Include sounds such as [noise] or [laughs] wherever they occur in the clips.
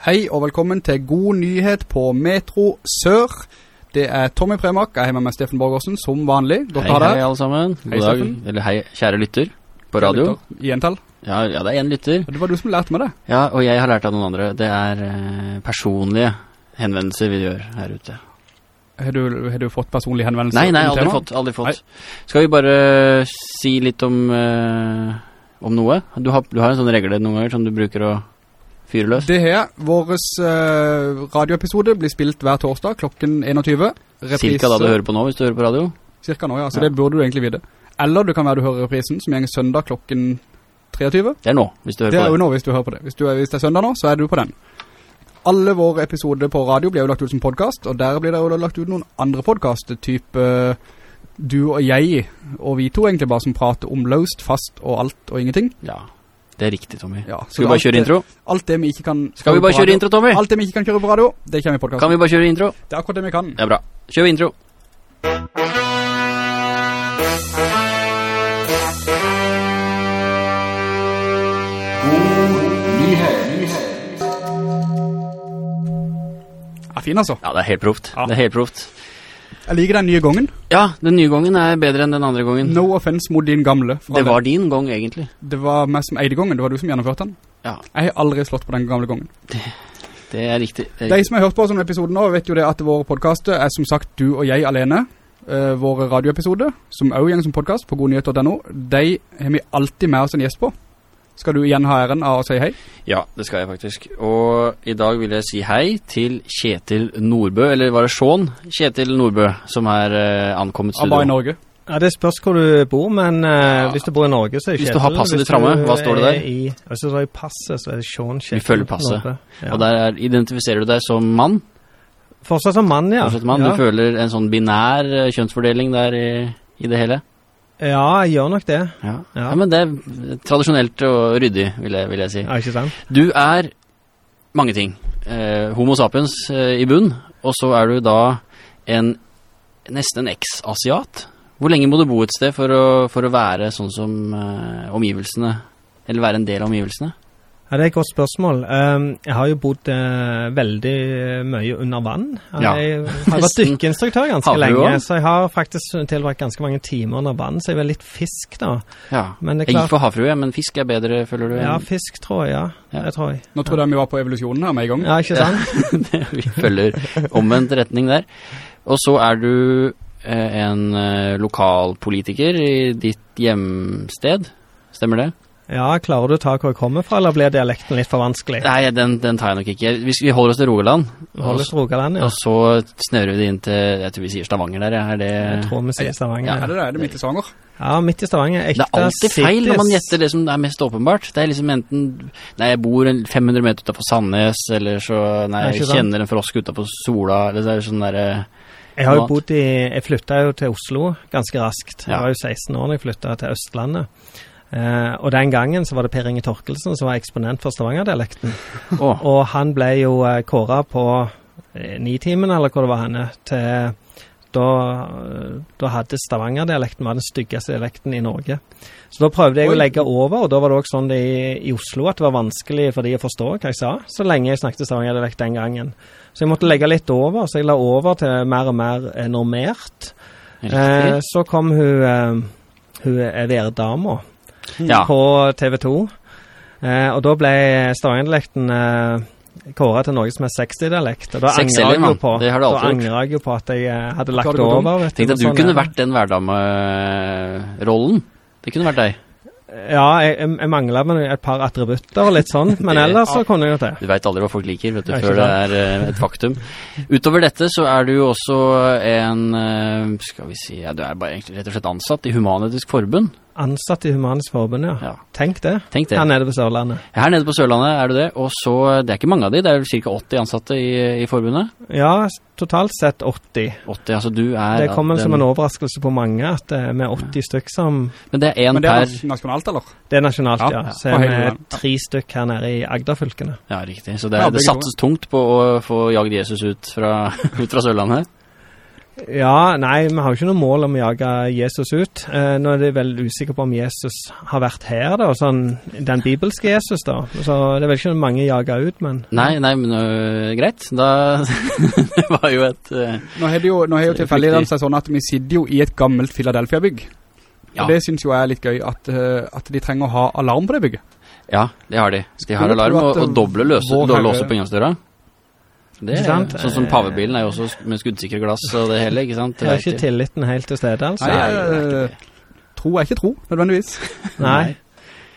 Hei og velkommen til God nyhet på Metro Sør. Det er Tommy Premak, jeg har med meg Steffen Borgårdsen, som vanlig. Dere Hei, hei alle sammen. God Hei, dag. Steffen. Eller hei, kjære lytter på radio. Lytter I entall. Ja, ja, det er en lytter. Det var du som lærte meg det. Ja, og jeg har lært av noen andre. Det er eh, personlige henvendelser vi gjør her ute. Har du, har du fått personlige henvendelser? Nei, nei, aldri fått, aldri fått. Skal vi bare si litt om, eh, om noe? Du har, du har en sånn regel noen ganger som du bruker å fyre løs. Det her, våres uh, radioepisode blir spilt hver torsdag klokken 21. Cirka da du hører på nå, hvis du hører på radio. Cirka nå, ja. Så Ja. det burde du egentlig vite. Eller du kan være du hører reprisen, som gjenger søndag klokken 23. Det er nå, hvis du hører Det er på jo det. nå hvis du hører på det. Hvis, du er, hvis det er søndag nå, så er du på den. Alle våre episoder på radio blir jo lagt ut som podcast, og der blir det jo lagt ut noen andre podcast, type Uh, du og jeg, og vi to egentlig bare som prater om løst, fast og alt og ingenting. Ja, det er riktig, Tommy. Ja, Skal vi bare kjøre intro? Alt det vi ikke kan... Skal vi bare kjøre intro, Tommy? Alt det vi ikke kan kjøre på radio, det kommer i podcast. Kan vi bare kjøre intro? Det er akkurat det vi kan. Det er bra. Kjør vi intro. Er fin altså. Ja, det er helt proft. Ja. Det er helt proft. Jeg liker den nye gongen. Ja, den nye gongen er bedre enn den andre gongen. No offense mot din gamle. Det var din gong, egentlig. det var meg som eide gongen, det var du som gjennomførte den. Ja, Jeg har aldri slått på den gamle gongen. det er riktig. Det er De som har hørt på oss om episoden nå, vet jo det at våre podcaster er som sagt du og jeg alene. Uh, våre radioepisoder, som også gjennom som podcast på godnyheter.no, de har vi alltid med oss en gjest på. Skal du igjen ha æren av å si hei? Ja, det skal jeg faktisk. Og i dag vil jeg si hei til Kjetil Nordbø, eller var det Sean Kjetil Nordbø, som er uh, ankommet studio. Han var i. Norge. Ja, Det spørs hvor du bor, men uh, Ja. hvis du bor i Norge, så er Kjetil... Hvis du har passet ditt framme, hva står det der? I, hvis du har i passet, så er det Sean Kjetil. Vi følger passet. Ja. Og der er, identifiserer du deg som mann. Fortsatt som mann, ja. Fortsatt mann. ja. Du føler en sånn binær eh, kjønnsfordeling der i, i det hele. Ja, jeg gjør nok det. Ja. Ja. ja, men det er tradisjonelt og ryddig, vil jeg, vil jeg si. Ja, ikke sant? Du er mange ting. Eh, homo sapiens eh, i bunn, og så er du da en nesten en eks-asiat. Hvor lenge må du bo et sted for å, for å være sånn som eh, omgivelsene, eller være en del av omgivelsene? Ja, Det er et godt spørsmål. Um, jeg har jo bodd eh, veldig mye under vann. Ja. Jeg har vært dykkeinstruktør ganske lenge, også. så jeg har faktisk tilbrakt ganske mange timer under vann, så jeg er litt fisk da. Ja. Men det er Jeg gikk for havfrue, men fisk er bedre, føler du? ja, fisk tror jeg, ja. Ja. Det tror jeg. Nå tror jeg vi var på evolusjonen her med en gang. Ja, ikke sant? [laughs] Vi følger omvendt retning der. Og så er du eh, en eh, lokalpolitiker i ditt hjemsted. Stemmer det? Ja, klarer du å ta hvor jeg kommer fra, eller blir dialekten litt for vanskelig? Nei, den, den tar jeg nok ikke. Vi, vi holder oss til Rogaland. Vi Holder oss til Rogaland, ja. Og så snører vi det inn til Jeg tror vi sier Stavanger der. Er det Jeg tror vi sier Stavanger. Ja, det er det midt i Stavanger. ja midt i Stavanger. Det er alltid feil når man gjetter det som er mest åpenbart. Det er liksom enten Nei, jeg bor 500 meter utenfor Sandnes, eller så Nei, jeg kjenner en frosk utenfor Sola, eller så er det sånn der... Jeg har jo bodd i Jeg flyttet jo til Oslo ganske raskt. Jeg var jo 16 år da jeg flyttet til Østlandet. Eh, og den gangen så var det Per Inge Torkelsen som var eksponent for Stavanger-dialekten. Oh. Og han ble jo eh, kåra på eh, Nitimen, eller hvor det var henne, til da, da hadde Stavanger-dialekten var den styggeste dialekten i Norge. Så da prøvde jeg Oi. å legge over, og da var det også sånn i, i Oslo at det var vanskelig for de å forstå hva jeg sa, så lenge jeg snakket Stavanger-dialekt den gangen. Så jeg måtte legge litt over, så jeg la over til mer og mer eh, normert. Eh, så kom hun, eh, hun er værdama Ja. på TV 2. Eh, og da ble Stavangerdialekten eh, kåra til Norges mest sexy dialekt. Og da angrer jeg jo på Det har Da angrer jeg jo på at jeg eh, hadde lagt om? over. Vet Tenk deg at du Sånn kunne er vært den hverdamerollen. Det kunne vært deg. Ja, jeg, jeg, mangla et par attributter og litt sånn, [laughs] men ellers så kunne jeg jo det. Du veit aldri hva folk liker vet du, før det er eh, et faktum. Utover dette så er du jo også en eh, Skal vi si ja, Du er bare egentlig rett og slett ansatt i Human-Etisk Forbund. Ansatt i Humanisk Forbund, ja. Ja, Tenk det. tenk det. Her nede på Sørlandet. Her nede på Sørlandet er du det, og så Det er ikke mange av de, det er jo ca. 80 ansatte i, i forbundet? Ja, totalt sett 80. 80, altså du er Det kommer den- som en overraskelse på mange at det er med 80 stykk som Men det er en per... Men det er per nasjonalt, eller? Det er nasjonalt, Ja, ja. Så er vi tre stykk her nede i Agda-fylkene. Ja, riktig. Så det, Ja, det satses tungt på å få jagd Jesus ut fra, [laughs] ut fra Sørlandet. Ja, nei, vi har jo ikke noe mål om å jage Jesus ut. Eh, nå er det vel usikker på om Jesus har vært her, da, sånn den bibelske Jesus, da. Så det er vel ikke mange jaga ut, men Nei, nei, men øh, greit. Da [laughs] Det var jo et øh, Nå har jo, nå har jo tilfeldigvis seg sånn at vi sitter jo i et gammelt Philadelphia-bygg. Ja. Og det synes jo jeg er litt gøy, at, eh, at de trenger å ha alarm på det bygget. Ja, det har de. De har Skulle alarm og, at, og doble løse, vår herre- låse på inngangsdøra. Det er sant? sånn som pavebilen er jo også med skuddsikre glass og det hele, ikke sant? jeg har ikke tilliten helt til stede, altså. Nei, Nei, er eh, tro er ikke tro, nødvendigvis. [laughs] Nei.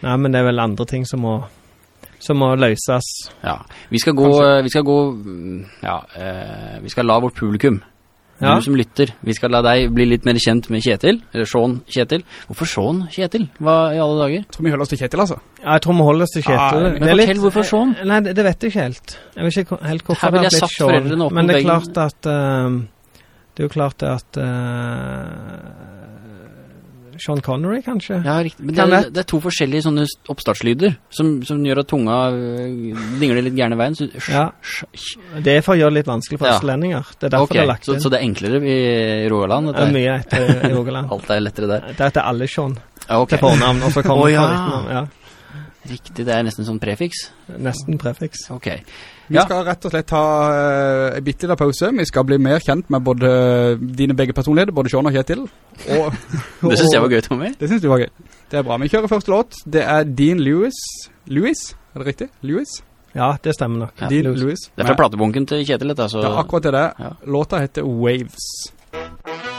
Nei, men det er vel andre ting som må, som må løses. Ja, vi skal gå, vi skal gå, mm, ja, eh, vi skal la vårt publikum, Ja. du som lytter, vi skal la deg bli litt mer kjent med Kjetil, eller Sean Kjetil. Hvorfor Sean Kjetil? Hva i alle dager? Jeg tror vi holder oss til Kjetil, altså. Ja, jeg tror vi holder oss til Kjetil. Ah, men fortell litt, hvorfor Sjån? Nei, det, det vet jeg ikke helt. Jeg vet ikke helt hvorfor Her det har blitt Sjån. Sean. Men det er klart at Uh, Det er jo klart at eh, Sean Connery, kanskje? Ja, riktig. Men det, er, det? er to forskjellige sånne oppstartslyder som, som gjør at tunga øh, dingler litt gjerne veien. Så, Ja. Det er for å gjøre det litt vanskelig for østlendinger. Det er derfor okay. det er lagt inn. så det er enklere i Rogaland? det er mye etter i Rogaland. [laughs] Alt er lettere der. Det heter alle Sean Ja, ok. til fornavn, og så kommer navn. Ja. Riktig, det er nesten sånn prefiks. Nesten prefiks. Ok. Vi Ja. skal rett og slett ta uh, en bitte liten pause. Vi skal bli mer kjent med både dine begge personligheter, både Sean og Kjetil. [laughs] Og, Det synes jeg var gøy, Tommy. Det synes du var gøy. Det er bra. Vi kjører første låt. Det er Dean Lewis. Lewis? Er det riktig? Lewis? Ja, det stemmer nok. Ja. Dean Lewis. Lewis. Det er fra platebunken til Kjetil, dette, så... Ja, akkurat det. Ja. Låta heter Waves. Waves.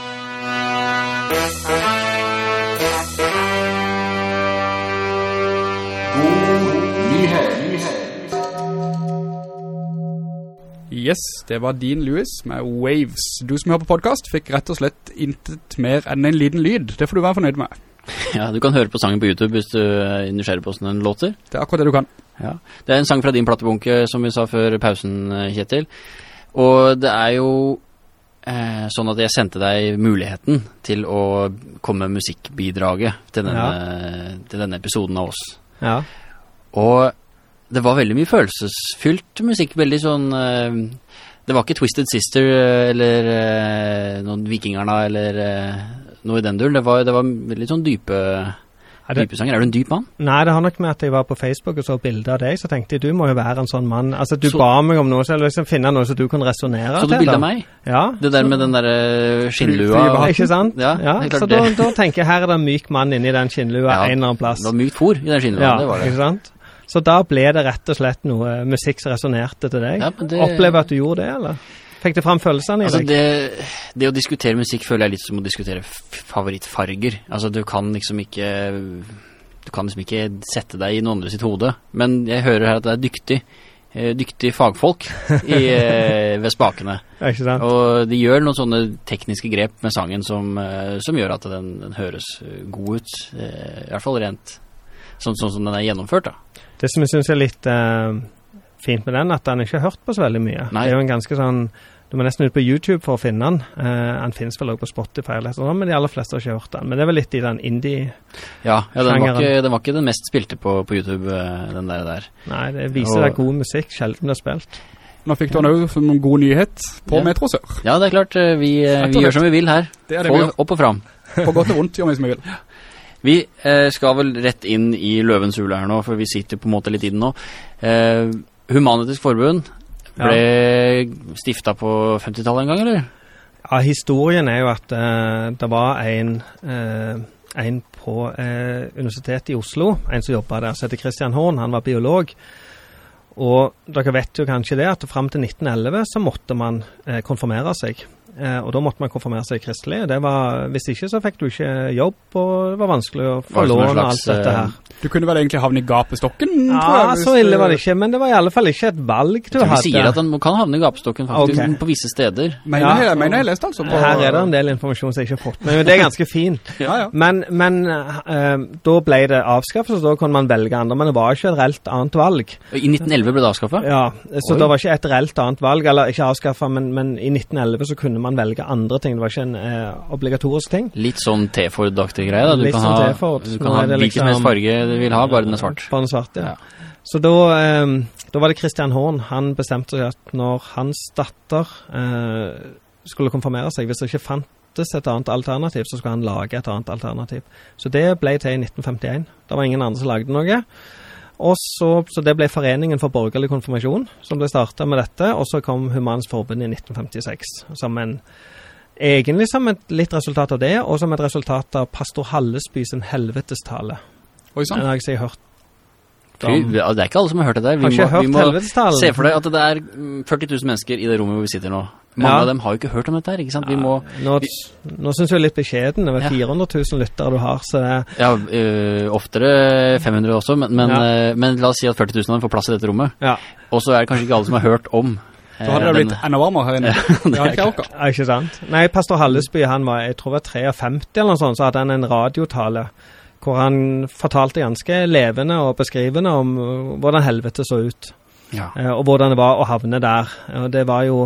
Yes, det var Dean Lewis med Waves. Du som hører på podcast fikk rett og slett intet mer enn en liten lyd. Det får du være fornøyd med. [laughs] Ja, du kan høre på sangen på YouTube hvis du er nysgjerrig på hvordan den låter. Det er akkurat det du kan. Ja. Det er en sang fra din platebunke, som vi sa før pausen, eh, Kjetil. Og det er jo eh, sånn at jeg sendte deg muligheten til å komme med musikkbidraget til denne, til denne episoden av oss. Ja. Og det var veldig mye følelsesfylt musikk, veldig sånn eh, Det var ikke Twisted Sister eh, eller eh, noen Vikingarna eller noe i den duren. Det var, det var veldig sånn dype, Er det, dype sanger. Er du en dyp mann? nei, det har nok med at jeg var på Facebook og så bilder av deg, så tenkte jeg du må jo være en sånn mann. Altså, du Så- ba meg om noe, så jeg liksom finne noe som du kan resonere Så du til. bilde da. av meg? Ja. Det der med den der skinnlua? Flyvehatten. Ikke sant? Ja, ja så da, da tenker jeg her er det en myk mann inni den skinnlua Ja, en eller annen plass. Det var mykt fôr i den skinnlua, Ja, det var det. ikke sant? Så da ble det rett og slett noe musikk som resonerte til deg. Ja, det- Opplever at du gjorde det, eller? Fikk det fram følelsene i Altså deg? det, det å diskutere musikk føler jeg litt som å diskutere favorittfarger. Altså du kan liksom ikke Du kan liksom ikke sette deg i noen andre sitt hode. Men jeg hører her at det er dyktig eh, Dyktig fagfolk i, eh, ved spakene. [laughs] Og de gjør noen sånne tekniske grep med sangen som, eh, som gjør at den, den høres eh, god ut. eh, I hvert fall rent sånn, sånn som den er gjennomført, da. Det som jeg syns er litt uh, fint med den, at den ikke har hørt på så veldig mye. Nei. Det er jo en ganske sånn Du må nesten ut på YouTube for å finne den. Uh, den finnes vel også på Spotify, eller sånn, men de aller fleste har ikke hørt den. Men det er vel litt i den indie Ja, ja den, var ikke, den var ikke den mest spilte på, på YouTube, eh, den der. der. Nei, det viser Og- deg god musikk, sjelden det er spilt. Nå fikk du også som en god nyhet på Ja. Metro Sør. Ja, det er klart. Vi, og vi gjør som vi vil her. Det er det vi Få gjør. opp og fram. På godt og vondt gjør vi som vi vil. [laughs] Vi eh, skal vel rett inn i løvens hule her nå, for vi sitter på en måte litt i den nå. Eh, Humanitisk Forbund ble stifta på 50-tallet en gang, eller? Ja, historien er jo at eh, det var en, eh, en på eh, Universitetet i Oslo, en som jobba der, som heter Christian Horn. Han var biolog. Og dere vet jo kanskje det at fram til 1911 så måtte man eh, konfirmere seg. Eh, og da måtte man konfirmere seg kristelig. Det var, hvis ikke så fikk du ikke jobb, og det var vanskelig å få lån og alt dette eh, her. Du kunne vel egentlig havne i gapestokken, tror Ja, jeg. så ille var det ikke, men det var i alle fall ikke et valg du hadde. vi sier at man kan havne i gapestokken faktisk, okay. på visse steder. Mener, Ja. jeg, mener jeg leste altså på... Her er det en del informasjon som jeg ikke har fått, men det er ganske fint. [laughs] Ja, ja. Men, men uh, da ble det avskaffet, så da kunne man velge andre. Men det var ikke et reelt annet valg. I 1911 ble det avskaffet? Ja, Så Oi. det var ikke et reelt annet valg, eller ikke avskaffet, men, men i 1911 så kunne man velge andre ting. Det var ikke en eh, obligatorisk ting. Litt sånn T-Ford-aktig greie. da. Du Litt kan sånn ha, du kan ha hvilken liksom, helst farge du vil ha, bare den er svart. Bare den svart, ja. Ja. Så da, eh, da var det Christian Horn. Han bestemte seg at når hans datter eh, skulle konfirmere seg. Hvis det ikke fantes et annet alternativ, så skulle han lage et annet alternativ. Så det ble til i 1951. Det var ingen andre som lagde noe. Og så, så det ble Foreningen for borgerlig konfirmasjon som ble starta med dette, og så kom Humans Forbund i 1956 som en Egentlig som et litt resultat av det, og som et resultat av pastor Hallesby sin helvetestale. Oi Den har jeg ikke hørt Fy, det er ikke alle som har hørt det der. Har ikke hørt helvetestalen. se for deg at det er mm, 40 000 mennesker i det rommet hvor vi sitter nå. Mange Ja. av dem har jo ikke hørt om dette her, ikke sant? Vi må, Nå, nå synes jeg er litt beskjeden. Det er Ja. 400 000 lyttere du har, så det, ja, øh, oftere 500 også, men, men, Ja. øh, men la oss si at 40 000 av dem får plass i dette rommet. ja. Og så er det kanskje ikke alle som har hørt om [laughs] Så hadde eh, det blitt enda varmere her inne. [laughs] Det er ikke. Ja, ikke sant? Nei, pastor Hallesby, han var, jeg tror det var 53 eller noe sånt, så hadde han en radiotale hvor han fortalte ganske levende og beskrivende om uh, hvordan helvete så ut, ja. eh, og hvordan det var å havne der. Og det var jo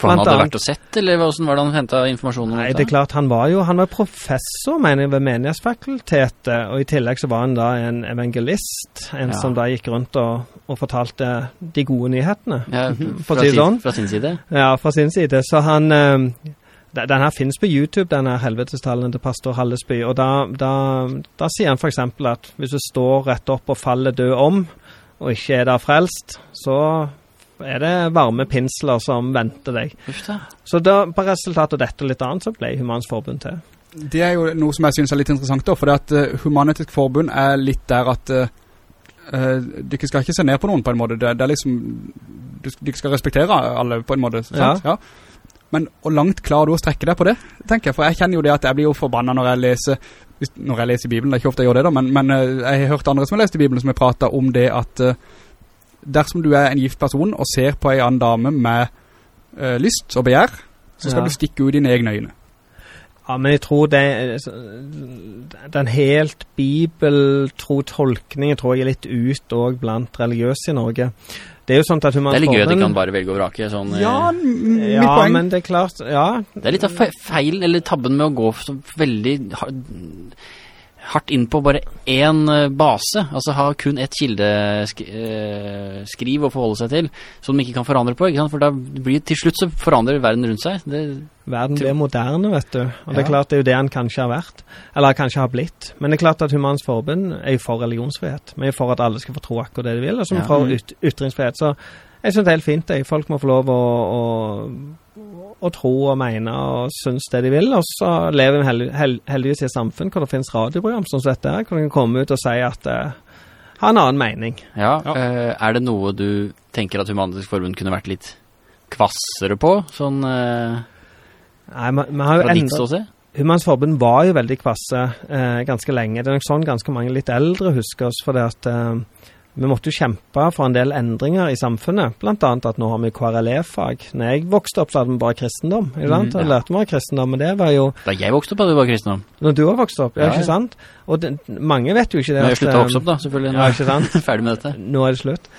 For han hadde vært og sett, eller hvordan var det han hentet informasjon om Nei, det er klart, han var jo han var professor, mener jeg, ved Menighetsfakultetet, og i tillegg så var han da en evangelist, en Ja. som da gikk rundt og, og fortalte de gode nyhetene. Ja, fra, fra, sin, sånn. fra sin side. Ja, fra sin side. Så han eh, Den her finnes på YouTube, den her helvetestalen til pastor Hallesby. Og da, da, da sier han f.eks. at hvis du står rett opp og faller død om, og ikke er da frelst, så er det varme pinsler som venter deg. Så da, på resultatet av dette og litt annet, så ble Humans Forbund til. Det er jo noe som jeg synes er litt interessant da, for det at uh, Human-Etisk Forbund er litt der at uh, uh, dere skal ikke se ned på noen på en måte. Det, det er liksom, du, dere skal respektere alle på en måte, sant? Ja. Men hvor langt klarer du å strekke deg på det, tenker jeg? For jeg kjenner jo det at jeg blir jo forbannet når jeg leser, når jeg leser Bibelen, det er ikke ofte jeg gjør det da, men, men uh, jeg har hørt andre som har lest i Bibelen som har pratet om det at uh, dersom du er en gift person og ser på en annen dame med uh, lyst og begjær, så skal Ja. du stikke ut dine egne øyne. Ja, men jeg tror det Den helt bibeltro tolkningen tror jeg er litt ut òg blant religiøse i Norge. Det er jo sånn at de kan bare velge og vrake. Sånn, eh, Ja, mitt Ja, poeng. men det er klart Ja, Det er litt av feilen, feil, eller tabben med å gå så veldig hardt inn på bare én eh, base. Altså ha kun ett kildeskriv å forholde seg til, som de ikke kan forandre på. Ikke sant? For da blir til slutt så forandrer verden rundt seg. Det, verden blir moderne, vet du. Og det er klart det er jo det han kanskje har vært. Eller kanskje har blitt. Men det er klart at Humans Forbund er jo for religionsfrihet. Vi er for at alle skal få tro akkurat det de vil, og så er vi Ja. for yt ytringsfrihet. Så jeg syns det er helt fint. Jeg. Folk må få lov å, å, å tro og mene og synes det de vil. Og så lever vi hel hel heldigvis i et samfunn hvor det finnes radioprogram som dette, hvor de kan komme ut og si at uh, har en annen mening. ja, Ja. Uh, er det noe du tenker at Human-Etisk Forbund kunne vært litt kvassere på, sånn uh, Nei, vi, man har jo fra ditt endret ståsted? Humans Forbund var jo veldig kvasse eh, ganske lenge. Det er nok sånn ganske mange litt eldre husker oss, for det at eh, vi måtte jo kjempe for en del endringer i samfunnet. Blant annet at nå har vi KRLE-fag. Når jeg vokste opp, så hadde vi bare kristendom. ikke sant? Mm, ja. Jeg lærte meg kristendom, men det var jo Da jeg vokste opp, hadde du bare kristendom. når du har vokst opp, ja, ikke sant? Og det, mange vet jo ikke det. Men jeg at, slutta å eh, vokse opp, da, selvfølgelig. Nå Ja, ikke sant? [laughs] ferdig med dette. Nå er det slutt.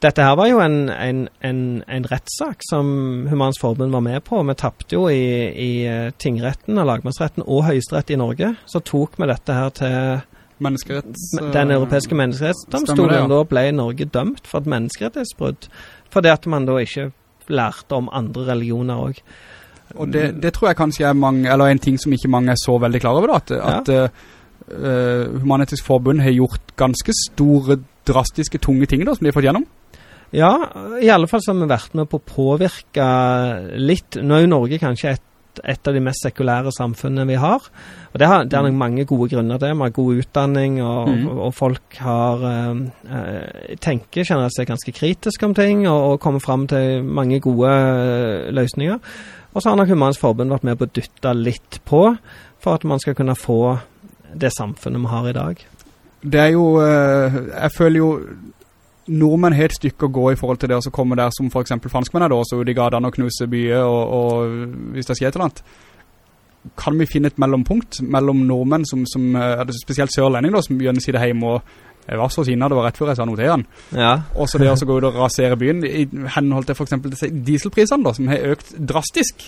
Dette her var jo en, en, en, en rettssak som Humans Forbund var med på. Vi tapte jo i, i eh, tingretten og lagmannsretten og høyesterett i Norge. Så tok vi dette her til Menneskeretts... Den europeiske Stemmer menneskerettsdomstolen. ja. Da ble Norge dømt for et menneskerettighetsbrudd. Fordi at man da ikke lærte om andre religioner òg. Og det, det tror jeg kanskje er mange, eller en ting som ikke mange er så veldig klar over da, at, at uh, Human-Etisk Forbund har gjort ganske store, drastiske, tunge ting da, som de har fått gjennom. Ja, i alle fall så har vi vært med på å påvirke litt. Nå er jo Norge kanskje et, et av de mest sekulære samfunnene vi har. Og det, har, det er nok mange gode grunner til det. Vi har god utdanning, og, Mm. og, og folk har eh, eh, tenker generelt seg ganske kritisk om ting, og, og kommer fram til mange gode eh, løsninger. Og så har nok Humans Forbund vært med på å dytte litt på for at man skal kunne få det samfunnet vi har i dag. Det er jo, eh, jeg føler jo, nordmenn har et stykke å gå i forhold til det, å komme kommer der som for eksempel franskmenn er da, så de i gatene og knuse byer, og, og hvis det skjer et eller annet. Kan vi finne et mellompunkt mellom nordmenn som, som eh, er det spesielt sørlending da, som gjerne sitter hjemme og jeg var så siden det var rett før jeg sa noe til han. Ja. Og så det å gå ut og rasere byen, i henhold til for eksempel dieselprisene da, som har økt drastisk.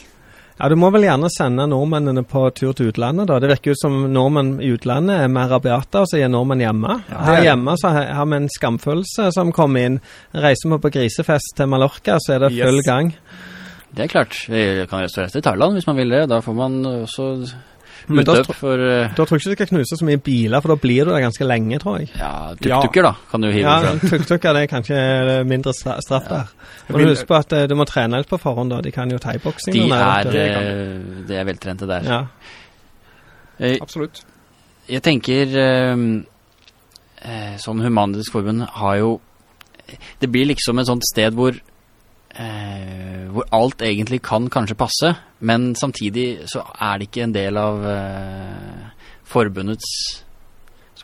Ja, Du må vel gjerne sende nordmennene på tur til utlandet. da. Det virker jo som nordmenn i utlandet er mer rabiate, og så er nordmenn hjemme. Ja, Her er- hjemme så har har vi en skamfølelse som kommer inn. Reiser vi på grisefest til Mallorca, så er det full Yes. gang. Det er klart. Vi kan restaurere til Thailand hvis man vil det. Da får man også Men da, for uh, da tror jeg ikke du skal knuse så mye biler, for da blir du der ganske lenge, tror jeg. ja, tuk-tuker, da. Kan du hive Ja, fra. tuk-tukker det er kanskje mindre stra- straff der. Men vil- husk på at uh, du må trene litt på forhånd, da. De kan jo thaiboksing. De er, du. eh, det er veltrente der. Ja. Jeg, Absolutt. Jeg tenker eh, eh, Sånn Humanitisk Forbund har jo Det blir liksom et sånt sted hvor eh, Hvor alt egentlig kan kanskje passe, men samtidig så er det ikke en del av eh, forbundets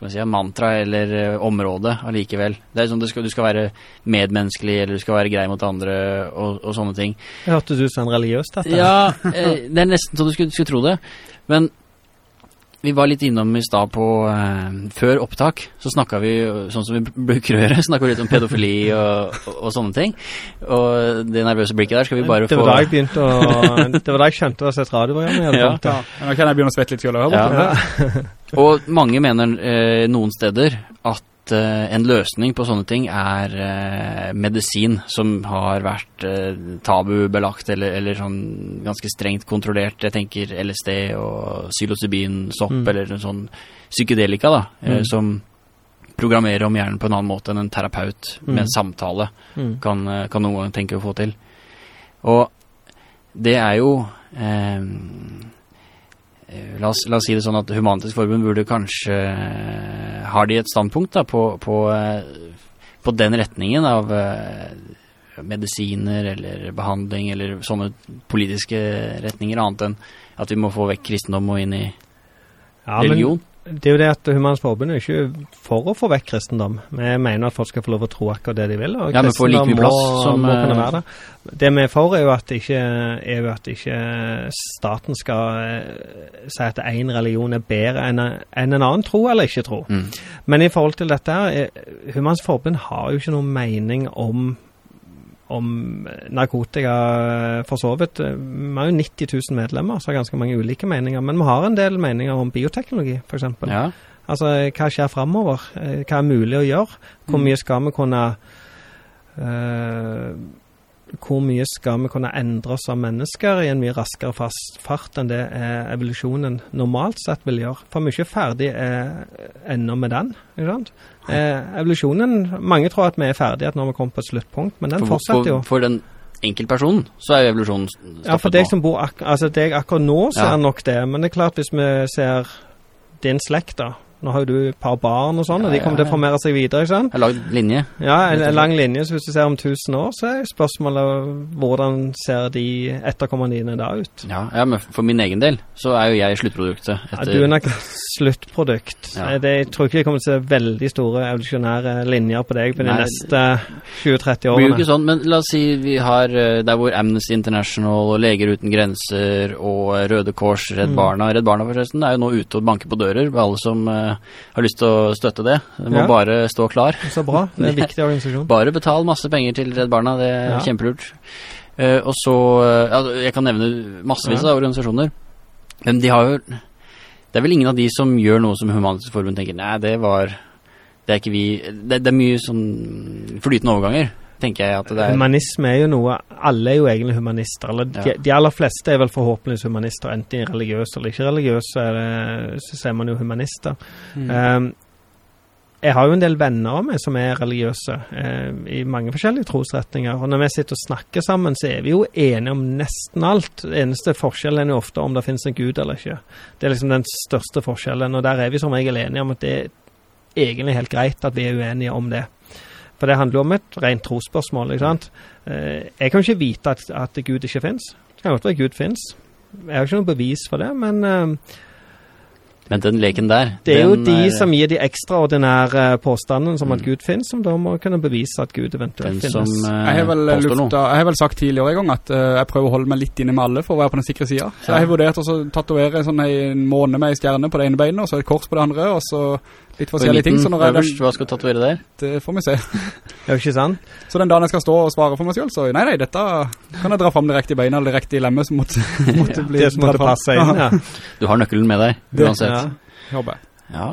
si, mantra eller eh, område allikevel. Det er sånn du skal, du skal være medmenneskelig, eller du skal være grei mot andre, og, og sånne ting. Jeg hørte du sånn religiøst dette. Ja, eh, det er nesten så du skulle, skulle tro det. Men vi var litt innom i stad på eh, Før opptak så snakka vi, sånn som vi bruker å gjøre, [laughs] snakka litt om pedofili og, og, og sånne ting. Og det nervøse blikket der skal vi bare det få var da jeg begynte å [laughs] Det var da jeg skjønte å ha sett radioprogram. Ja. Ja, nå kan jeg begynne å svette litt selv. Hør Ja. Og mange mener eh, noen steder at eh, en løsning på sånne ting er eh, medisin som har vært eh, tabubelagt eller, eller sånn ganske strengt kontrollert. Jeg tenker LSD og psilocybin-sopp Mm. eller en sånn psykedelika da, Mm. som programmerer om hjernen på en annen måte enn en terapeut med Mm. en samtale Mm. kan, kan noen gang tenke å få til. Og det er jo eh, la, oss, la oss si det sånn at Humanitisk Forbund burde kanskje eh, Har de et standpunkt da på, på, eh, på den retningen av eh, medisiner eller behandling eller sånne politiske retninger, annet enn at vi må få vekk kristendom og inn i Ja, men religion? Det er jo det at Humanisk Forbund er ikke for å få vekk kristendom. Vi mener at folk skal få lov å tro akkurat det de vil. Og Ja, men like mye plass må, som, må eh, kunne være det. Det vi er for, er jo at ikke, jo at ikke staten skal eh, si at én religion er bedre enn en annen tro eller ikke tro. Mm. Men i forhold til dette her, eh, Humanisk Forbund har jo ikke noen mening om om narkotika eh, for så vidt. Eh, Vi har jo 90 000 medlemmer, så har ganske mange ulike meninger. Men vi har en del meninger om bioteknologi, f.eks. Ja. Altså, hva skjer framover? Eh, Hva er mulig å gjøre? Hvor Mm. mye skal vi kunne eh, Hvor mye skal vi kunne endre oss som mennesker i en mye raskere fart enn det eh, evolusjonen normalt sett vil gjøre? For er ikke ferdig eh, ennå med den. ikke sant? Eh, evolusjonen Mange tror at vi er ferdige at når vi kommer på et sluttpunkt, men den For, fortsetter jo. for, for den enkeltpersonen så er jo evolusjonen stoppet Ja, for deg nå. som bor ak altså deg akkurat nå ser Ja. nok det, men det er klart hvis vi ser din slekt da, nå har jo du et par barn og sånn, og de kommer ja, til å formere seg videre, ikke sant? Jeg har lagd linje. Ja, en, en lang linje, så hvis du ser om tusen år, så er spørsmålet hvordan ser de etterkommende dine da ut? Ja, ja, men for min egen del så er jo jeg sluttproduktet. Ja, du er nok [laughs] sluttprodukt. Ja. Det, jeg tror ikke det kommer til å se veldig store evolusjonære linjer på deg på de Nei, neste 20-30 årene. Det blir jo ikke sånn, men la oss si vi har eh, der hvor Amnesty International og Leger Uten Grenser og Røde Kors, Redd Mm. Barna Redd Barna forresten er jo nå ute og banker på dører med alle som eh, har lyst til å støtte det. Må Ja. bare stå klar. Så bra, det er en [laughs] viktig organisasjon. Bare betal masse penger til Redd Barna, det er Ja. kjempelurt. Uh, og så eh, ja, Jeg kan nevne massevis av organisasjoner. Men de har jo Det er vel ingen av de som gjør noe som Human-Etisk Forbund tenker Nei, det var Det er ikke vi Det, det er mye sånn flytende overganger, tenker jeg at det er. Humanisme er jo noe Alle er jo egentlig humanister. Eller de, Ja. de aller fleste er vel forhåpentligvis humanister, enten religiøse eller ikke religiøse, så ser man jo humanister. Mm. Um, jeg har jo en del venner av meg som er religiøse eh, i mange forskjellige trosretninger. Og når vi sitter og snakker sammen, så er vi jo enige om nesten alt. Det eneste forskjellen er jo ofte om det finnes en gud eller ikke. Det er liksom den største forskjellen, og der er vi som regel enige om at det er egentlig helt greit at vi er uenige om det. For det handler jo om et rent trosspørsmål, ikke sant. Eh, jeg kan jo ikke vite at, at Gud ikke finnes. Det kan godt være Gud finnes. Jeg har jo ikke noe bevis for det, men eh, Men den leken der det er jo de er- som gir de ekstraordinære påstandene som at Mm. Gud finnes, som da må kunne bevise at Gud eventuelt finnes. som eh, Jeg har, vel lufta, jeg har vel sagt tidligere en gang at uh, jeg prøver å holde meg litt inne med alle for å være på den sikre sida. Så Ja. jeg har vurdert å tatuere tatovere sånn en måne med en stjerne på det ene beinet, og så et kors på det andre, og så litt forskjellige ting. Så når øverst, hva skal du tatuere der? det får vi se. Det jo ikke sant? Så den dagen jeg skal stå og svare for meg selv, så nei, nei, dette kan jeg dra fram direkte i beina, eller direkte i lemmet som måtte, [laughs] måtte bli Det som måtte passe inn, ja. Du har nøkkelen med deg, Det- uansett. ja. Håper jeg. Ja.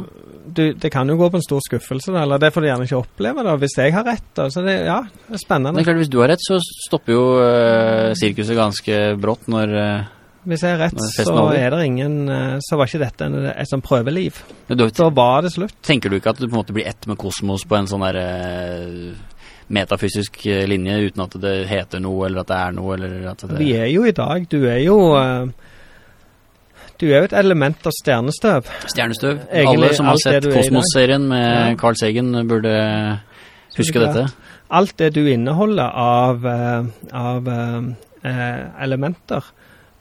du, det kan jo gå på en stor skuffelse, da, eller det får du gjerne ikke oppleve, da, hvis jeg har rett. Da. Så det, ja, det er spennende. det er klart, hvis du har rett, så stopper jo uh, sirkuset ganske brått når eh, Hvis jeg er rett, så er det ingen eh, Så var ikke dette en, et sånn prøveliv. Da var det slutt. Tenker du ikke at du på en måte blir ett med kosmos på en sånn der eh, metafysisk eh, linje uten at det heter noe, eller at det er noe, eller at det Vi er jo i dag Du er jo eh, Du er jo et element av stjernestøv. Stjernestøv. Egentlig Alle som har sett er. Kosmos-serien med Ja. Carl Sagen, burde huske dette. Alt det du inneholder av, eh, av uh, eh, elementer,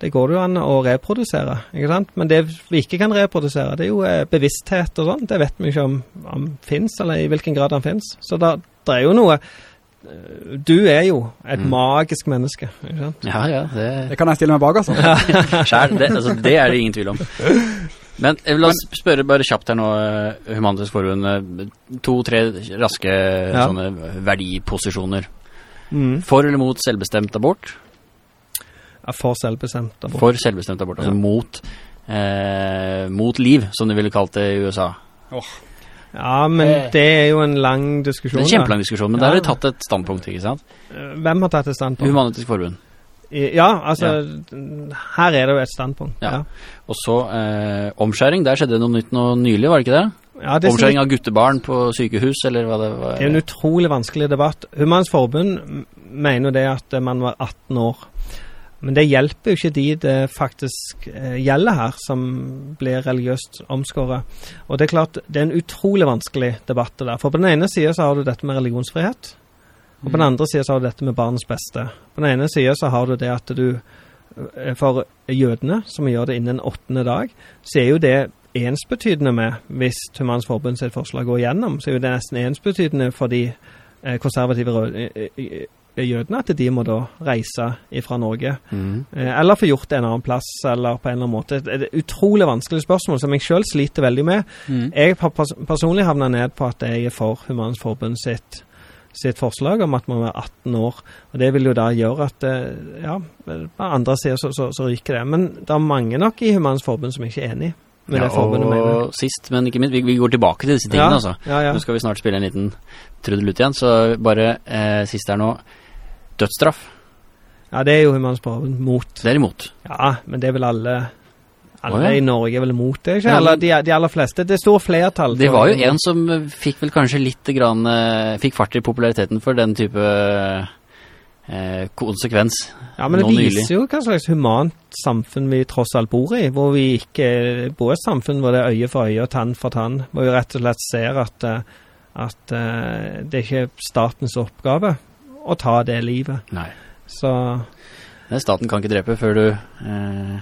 det går det jo an å reprodusere. ikke sant? Men det vi ikke kan reprodusere, det er jo eh, bevissthet og sånn. Det vet vi ikke om han fins, eller i hvilken grad han fins. Så da, det er jo noe eh, Du er jo et Mm. magisk menneske. ikke sant? Ja, ja, det Det kan jeg stille meg bak, altså. [laughs] Skjær, det, altså, det er det ingen tvil om. Men eh, la oss spørre bare kjapt her nå, Humanitisk Forbund. To-tre raske Ja. sånne verdiposisjoner. Mm. For eller mot selvbestemt abort? Ja, for selvbestemt abort. For selvbestemt abort, altså Ja. mot, eh, mot liv, som de ville kalt det i USA. Ja, men Eh. det er jo en lang Det diskusjon. er en kjempelang diskusjon, men Ja. der har de tatt et standpunkt, ikke sant? Eh, Hvem har tatt et standpunkt? Human-Etisk Forbund. Ja, altså Her er det jo et standpunkt. Ja. Ja. Og så eh, omskjæring, der skjedde noe nytt nå nylig, var det ikke det? Ja, det, er Omskjæring av guttebarn på sykehus, eller hva det var? Det er en utrolig vanskelig debatt. Humans Forbund mener det at man var 18 år. Men det hjelper jo ikke de det faktisk eh, gjelder her, som blir religiøst omskåret. Og det er klart, det er en utrolig vanskelig debatt det der. For på den ene sida så har du dette med religionsfrihet. Og på den andre sida så har du dette med barnets beste. På den ene sida så har du det at du eh, For jødene, som gjør det innen åttende dag, så er jo det ensbetydende med, hvis Humans Forbund sitt forslag går gjennom, så er jo det nesten ensbetydende for de eh, konservative jødene at de må da reise fra Norge. Mhm. Eh, Eller få gjort det en annen plass, eller på en eller annen måte. Det er et utrolig vanskelig spørsmål som jeg sjøl sliter veldig med. Mm. Jeg har pers personlig havna ned på at jeg er for Humans Forbund sitt, sitt forslag om at man må være 18 år. Og Det vil jo da gjøre at eh, ja, på andre sida så, så, så ryker det. Men det er mange nok i Humanisk Forbund som ikke er enig med det forbundet og sist, men ikke minst, vi, vi går tilbake til disse tingene, Ja, altså. ja, ja. Nå skal vi snart spille en liten trudelutt igjen, så bare eh, sist her nå. Dødsstraff, ja, det er jo Humans Forbund mot. det er imot. Ja, men det er vel alle Alle oh, ja. i Norge er vel mot det, ikke? Eller de, de aller fleste. Det står flertall. Det var jo en som eh, fikk vel kanskje litt grann, eh, fikk fart i populariteten for den type eh, konsekvens. Ja, men det viser nylig. jo hva slags humant samfunn vi tross alt bor i. Hvor vi ikke bor i et samfunn hvor det er øye for øye og tann for tann. Hvor vi rett og slett ser at, eh, at det er ikke statens oppgave å ta det livet. Nei. Så Staten kan ikke drepe før du eh,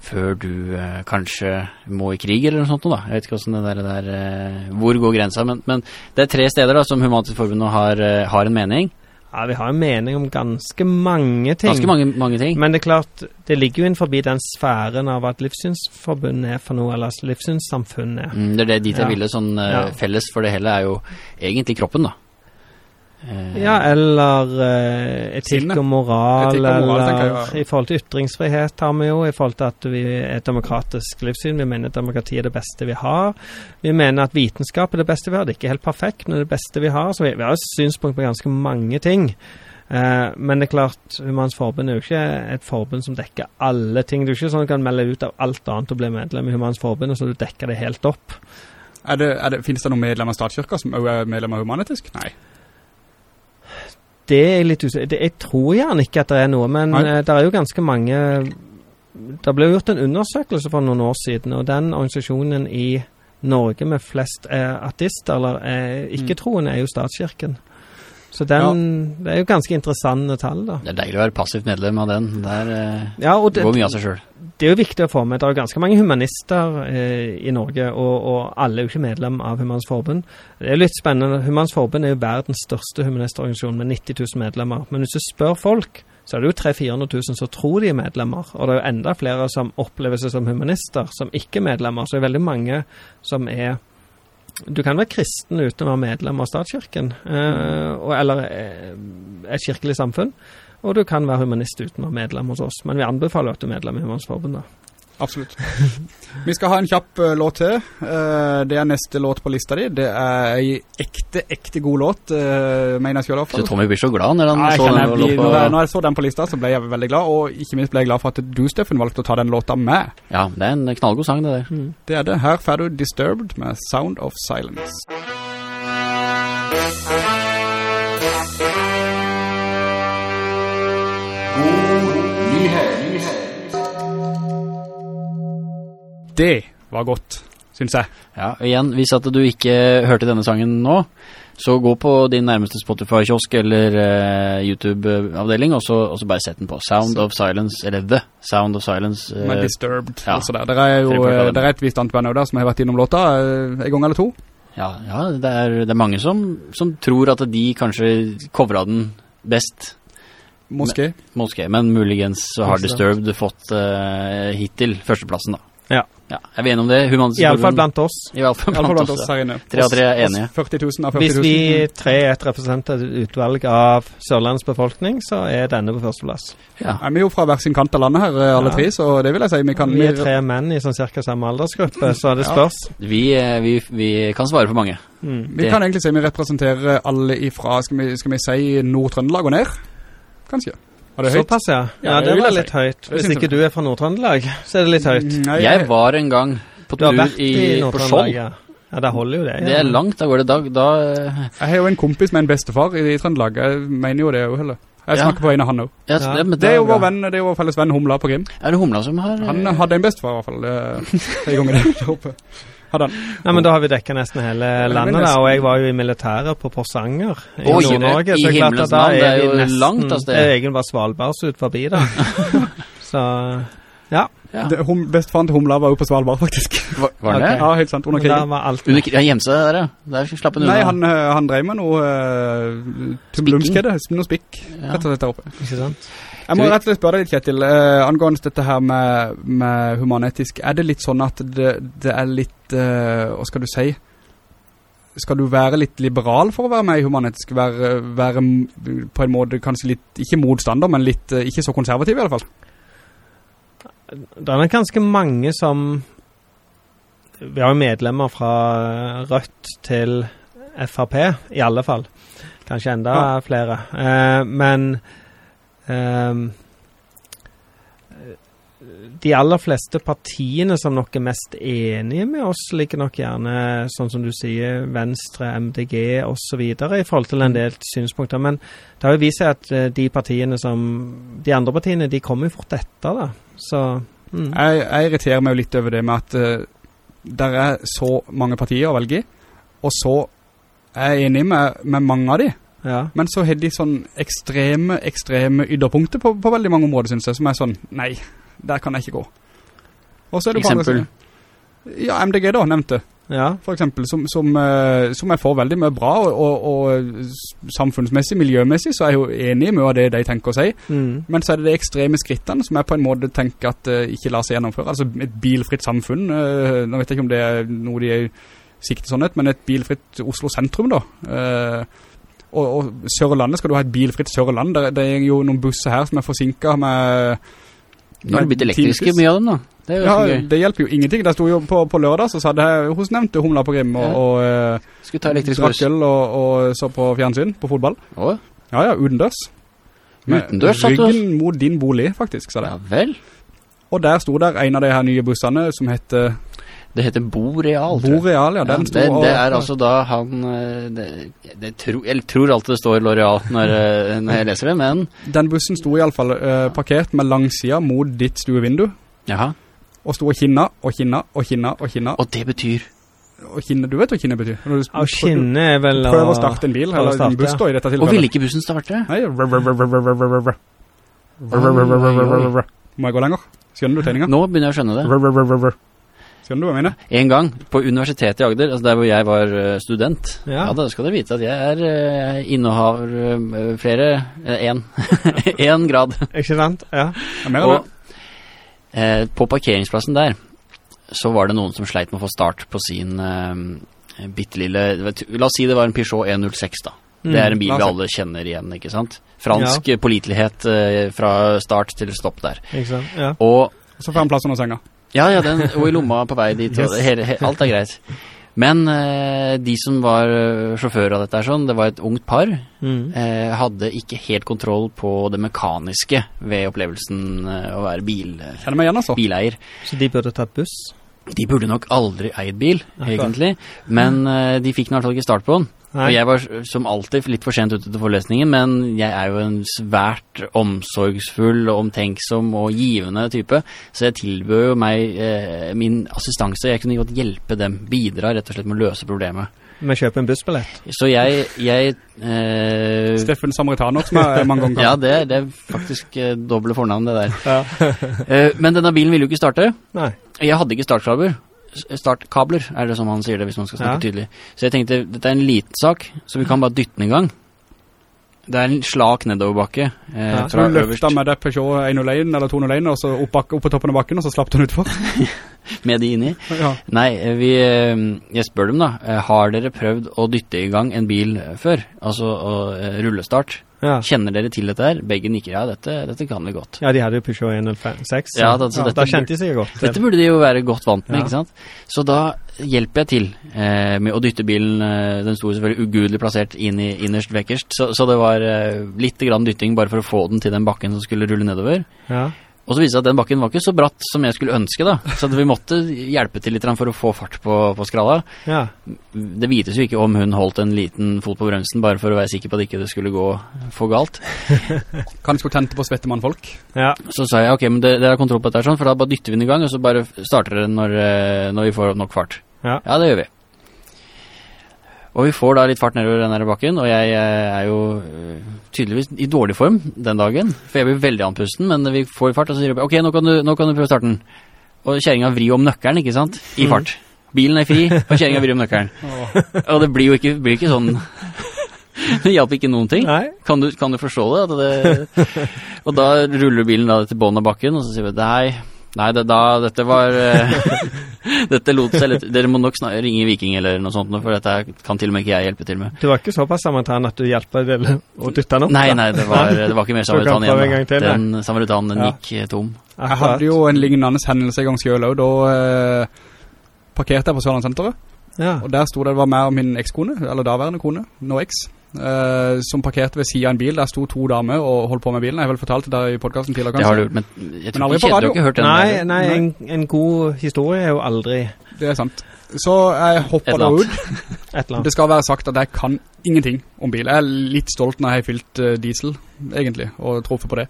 Før du eh, kanskje må i krig eller noe sånt noe, da. Jeg vet ikke hvordan det der, der eh, Hvor går grensa? Men, men det er tre steder da som Human-Etisk Forbund har, eh, har en mening. ja, vi har en mening om ganske mange ting. Ganske mange, mange ting. Men det er klart, det ligger jo innenfor den sfæren av at livssynsforbundet er for noe, eller livssynssamfunnet er. Mm, det er det dit jeg Ja. ville. Sånn eh, Ja. felles for det hele er jo egentlig kroppen, da. Eh, Ja, eller eh, etikk og moral, Etikk og moral, eller jeg, i forhold til ytringsfrihet har vi jo, i forhold til at vi er et demokratisk livssyn. Vi mener at demokrati er det beste vi har. Vi mener at vitenskap er det beste vi har. Det er ikke helt perfekt, men det er det beste vi har. Så vi, vi har et synspunkt på ganske mange ting. Eh, men det er klart, Humans Forbund er jo ikke et forbund som dekker alle ting. Det er jo ikke sånn at du kan melde ut av alt annet og bli medlem i Humans Forbund, og så du dekker det helt opp. Er det, er det, finnes det noen medlemmer av statskirka som også er medlemmer av humanitisk? Nei. Det er litt usikker Jeg tror gjerne ikke at det er noe, men eh, det er jo ganske mange Det ble gjort en undersøkelse for noen år siden, og den organisasjonen i Norge med flest eh, ateister, eller eh, ikke-troende, er jo statskirken. Så den Det er jo ganske interessante tall, da. Det er deilig å være passivt medlem av den. Der eh, Ja, det, går mye av seg sjøl. det er jo viktig å få med. Det er jo ganske mange humanister eh, i Norge, og, og alle er jo ikke medlem av Humans Forbund. Det er jo litt spennende. Humans Forbund er jo verdens største humanistorganisasjon med 90 000 medlemmer. Men hvis du spør folk, så er det jo 300 000-400 000 som tror de er medlemmer. Og det er jo enda flere som opplever seg som humanister, som ikke er medlemmer. Så det er veldig mange som er Du kan være kristen uten å være medlem av statskirken, eh, og, eller eh, et kirkelig samfunn. Og du kan være humanist uten å være medlem hos oss. Men vi anbefaler at du er medlem i da. Absolutt. [laughs] Vi skal ha en kjapp uh, låt til. Uh, det er neste låt på lista di. Det er en ekte, ekte god låt, uh, mener jeg selv i hvert Så fall. Tommy blir så glad når han så den jeg lå når, jeg, når jeg så den på lista, så ble jeg veldig glad, og ikke minst ble jeg glad for at du, Steffen, valgte å ta den låta med. Ja, det er en knallgod sang det der. Mm. Det er det. Her får du Disturbed med Sound of Silence. Det var godt, synes jeg. Ja, og igjen, hvis at du ikke hørte denne sangen nå, så gå på din nærmeste Spotify-kiosk eller uh, YouTube-avdeling, og, så- og så bare sett den på. Sound of Silence, eller The Sound of Silence. Uh, Med Disturbed. ja. Altså der. Det er jo eh, det er et visst annet band der som har vært innom låta uh, en gang eller to. ja, ja det, er, det er mange som, som tror at de kanskje covra den best, Moské. Moské, men muligens så har Disturbed fått eh, hittil førsteplassen da. Ja. Ja, er vi enige om det? I alle fall blant oss. I alle fall blant blant oss. oss her inne. Tre av tre er enige. 40 000 av 40 000. Hvis vi tre er et representativt utvalg av Sørlandets befolkning, så er denne på førsteplass. Ja. Er vi jo fra hver sin kant av landet her, eh, alle Ja. tre, så det vil jeg si. Vi kan Vi er tre menn i sånn cirka samme aldersgruppe, så det [laughs] Ja. spørs. Vi, eh, vi, vi kan svare på mange. Mm. Vi Det- kan egentlig si vi representerer alle ifra, skal vi, skal vi si Nord-Trøndelag og ned? Kanskje. Var det høyt? Såpass, ja. Ja, Ja, det det var litt høyt. Hvis ikke du er fra Nord-Trøndelag, så er det litt høyt. Nei, Jeg var en gang på tur i i, på Skjold. ja. Ja, det holder jo det. Det er langt, da går det dag. Da, Jeg har jo en kompis med en bestefar i, i Trøndelag. Jeg mener jo det jo heller. Jeg Ja. snakker på vegne av han også. ja, Ja. det, Det er jo vår venn, det er jo vår felles venn Humla på Grim. Er det Humla som har Han hadde en bestefar i hvert fall. Det En gang jeg det der oppe. Hadde han. Nei, men da har vi dekket nesten hele landet da. og jeg var jo i militæret på Porsanger i Nord-Norge. så klart at da er vi jo nesten- langt av sted. Det er egentlig bare Svalbardsut forbi da. [laughs] så, ja. ja. Det, hum, bestefaren til Humla var jo på Svalbard, faktisk. Var, var det? Ja, helt sant, under krigen. var alt Under, ja, gjemte seg der, ja. Der slapp han unna. Nei, han, eh, han drev med noe uh, tumlumskede, noe spikk, Ja. rett og slett der oppe. Ikke sant? Jeg må rett og slett spørre deg litt, Kjetil, uh, angående dette her med, med humanetisk. Er det litt sånn at det, det er litt, uh, hva skal du si, skal du være litt liberal for å være med i humanetisk? Være, være på en måte kanskje litt, ikke motstander, men litt, uh, ikke så konservativ i alle fall? Det er ganske mange som Vi har jo medlemmer fra Rødt til Frp, i alle fall. Kanskje enda Ja. flere. Men de aller fleste partiene som nok er mest enige med oss, ligger nok gjerne, sånn som du sier, Venstre, MDG osv. i forhold til en del synspunkter. Men det har jo vist seg at eh, de partiene som De andre partiene, de kommer jo fort etter, da. Så mm. Jeg, jeg irriterer meg jo litt over det med at uh, der er så mange partier å velge i, og så er jeg enig med, med mange av de, Ja. men så har de sånn ekstreme, ekstreme yderpunkter på, på veldig mange områder, synes jeg, som er sånn, nei, der kan jeg ikke gå. Og så er det bare... Eksempel? siden- Ja, MDG da, nevnte, ja. for eksempel, som, som, eh, som jeg får veldig mye bra, og, og, og samfunnsmessig, miljømessig, så er jeg jo enig med det de tenker å si, Mm. men så er det de ekstreme skrittene som jeg på en måte tenker at uh, ikke lar seg gjennomføre. Altså et bilfritt samfunn, uh, nå vet jeg ikke om det er noe de sikter sånn ut, men et bilfritt Oslo sentrum da. Eh, og, og Sørlandet, skal du ha et bilfritt Sørland? Det, det er jo noen busser her som er forsinket med... Nå har det blitt elektriske, mye av dem, da. Det Ja, gøy. det hjelper jo ingenting. Der stod jo på, på lørdag, så sa det hos nevnte Humla på Grim, og, Ja. og eh, Skulle ta elektrisk drakk buss. øl og, og så på fjernsyn, på fotball. Åh. Ja, ja, utendørs. Med Utendørs, satt du? Ryggen mot din bolig, faktisk, sa det. ja vel. Og der stod der en av de her nye bussene som heter Det heter Boreal, tror jeg. Boreal, ja. Ja, det, det er altså da han eh, det, det tro, Jeg tror alltid det står L'Oreal når, eh, når jeg leser det, men Den bussen sto i alle fall eh, parkert med langsida mot ditt stuevindu, Jaha. og sto og kinna, og kinna, og kinna, og kinna. Og det betyr Og kinne, du vet hva kinne betyr? Når du Å kinne er vel Prøv å starte en bil, å eller en buss da, i dette Og vil ville ikke bussen starte? Nei. Må jeg gå lenger? Skjønner du tegninga? Nå begynner jeg å skjønne det. Skjønner du hva jeg mener? En gang på universitetet i Agder, altså der hvor jeg var eh, student, Ja. ja. da skal du vite at jeg er uh, innehaver eh, flere, en, [laughs] en grad. Ikke sant? Ja. jeg Og eh, på parkeringsplassen der, så var det noen som sleit med å få start på sin eh, bittelille, la oss si det var en Peugeot 106 da. Det er en bil vi alle kjenner igjen, ikke sant? Fransk ja. pålitelighet eh, fra start til stopp der. Ikke sant? Ja. Og. Så får han plass under senga. Ja, ja, den, og i lomma på vei dit, Yes. det hele, he, alt er greit. Men eh, de som var eh, sjåfører av dette her sånn, det var et ungt par, Mm. eh, hadde ikke helt kontroll på det mekaniske ved opplevelsen eh, å være bil, igjen, altså. bileier. Så de burde tatt buss? De burde nok aldri eid bil, Akkurat. egentlig, men eh, de fikk i hvert fall ikke start på den. Nei. Og jeg var som alltid litt for sent ute til forelesningen, men jeg er jo en svært omsorgsfull og omtenksom og givende type, så jeg tilbød jo meg eh, min assistanse. Jeg kunne godt hjelpe dem, bidra rett og slett med å løse problemet. Med å kjøpe en bussbillett. Så jeg, jeg eh, Steffen Samaritaner, som er mange ganger [laughs] Ja, det, det er faktisk eh, doble fornavn, det der. Ja. Eh, men denne bilen ville jo ikke starte. Nei. Jeg hadde ikke startkabler. Startkabler, er det som han sier det hvis man skal snakke Ja. tydelig. Så jeg tenkte, dette er en liten sak, så vi kan bare dytte den i gang. Det er en slak nedoverbakke. Eh, Ja, Så du øverst løfta med det Peugeot 101 eller 201, og så opp, bak- opp på toppen av bakken, og så slapp du den utfor. [laughs] med de inni. Ja. Nei, eh, vi, eh, jeg spør dem da, eh, har dere prøvd å dytte i gang en bil før? Altså rullestart. Ja. Kjenner dere til dette her? Begge nikker, ja, dette, dette kan vi godt. ja, de hadde jo Peugeot 106. Ja, da- dette da kjente de seg godt. Dette burde de jo være godt vant med, Ja. ikke sant? Så da hjelper jeg til eh, med å dytte bilen, eh, den sto selvfølgelig ugudelig plassert inn i innerst vekkerst, så, så det var eh, litt grann dytting bare for å få den til den bakken som skulle rulle nedover. Ja. Og så viste det seg at den bakken var ikke så bratt som jeg skulle ønske da, så vi måtte hjelpe til litt for å få fart på, på skralla. ja. Det vites jo ikke om hun holdt en liten fot på bremsen bare for å være sikker på at ikke det skulle gå for galt. [laughs] Kan ikke tente på svettemannfolk. ja. Så sa jeg, ok, men det- dere har kontroll på dette sånn, for da bare dytter vi den i gang, og så bare starter den når, eh, når vi får nok fart. Ja. Ja, det gjør vi. Og vi får da litt fart nedover den der bakken, og jeg er jo eh, tydeligvis i dårlig form den dagen, for jeg blir veldig andpusten, men vi får fart, og så sier jeg, ok, nå kan du, nå kan du prøve starten. Og kjæringa vrir om nøkkelen, ikke sant? I Mm. fart. Bilen er fri, og kjæringa vrir om nøkkelen. Og det blir jo ikke, blir ikke sånn [laughs] Det hjalp ikke noen ting. Kan du, kan du forstå det? Det? Og da ruller bilen da til bånn av bakken, og så sier vi nei, nei det, da, dette var eh, [laughs] Dette lot seg litt Dere må nok ringe Viking eller noe sånt, for dette kan til og med ikke jeg hjelpe til med. Du var ikke såpass samaritan at du hjalp til å dytte den opp? Nei, nei, det var, det var ikke mer [laughs] samaritan igjen. til. Den samaritanen Ja. gikk eh, tom. Jeg hadde jo en lignende hendelse en gang selv også, da eh, parkerte jeg på Sørlandssenteret, Ja. og der sto det, det var meg og min ekskone, eller daværende kone, nå eks, eh, som parkerte ved siden av en bil, der sto to damer og holdt på med bilen, jeg har vel fortalt det der i podcasten tidligere Det har du gjort, men jeg tror aldri ikke du har hørt den Nei, der. nei en, en god historie er jo aldri Det er sant. Så jeg hoppet da ut. [laughs] Det skal være sagt at jeg kan ingenting om bil. Jeg er litt stolt når jeg har fylt eh, diesel, egentlig, og truffet på det.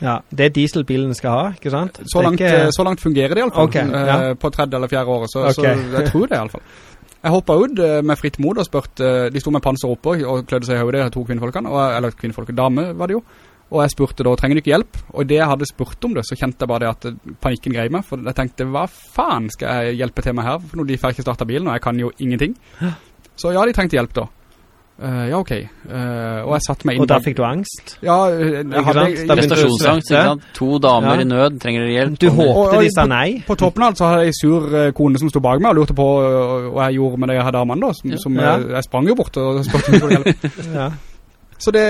Ja, det er dieselbilen skal ha, ikke sant? Så langt, ikke- eh, så langt fungerer det i alle fall, Okay, ja. på tredje eller fjerde året, så, okay. så jeg tror det i alle fall. [laughs] Jeg hoppet ut eh, med fritt mod og spørte, eh, de sto med panser oppe og klødde seg i hodet, to kvinnfolkene, og, eller kvinnefolkene, dame var det jo, og jeg spurte da, trenger du ikke hjelp? Og det jeg hadde spurt om det, så kjente jeg bare det at eh, panikken grei meg, for jeg tenkte, hva faen skal jeg hjelpe til meg her, for når de får ikke startet bilen, og jeg kan jo ingenting. Så ja, de trengte hjelp da. Eh, ja, ok. Uh, og jeg satt meg inn Og da fikk du angst? Ja, eh, jeg hadde... Prestasjonsangst, ikke sant? To damer Ja. i nød, trenger dere hjelp? Du håpte Og- og de sa nei? På toppen av altså hadde jeg en sur kone som stod bak meg og lurte på hva jeg gjorde med de her damene da, som, som Ja. eh, jeg sprang jo bort og spurte om. [laughs] Ja. Så det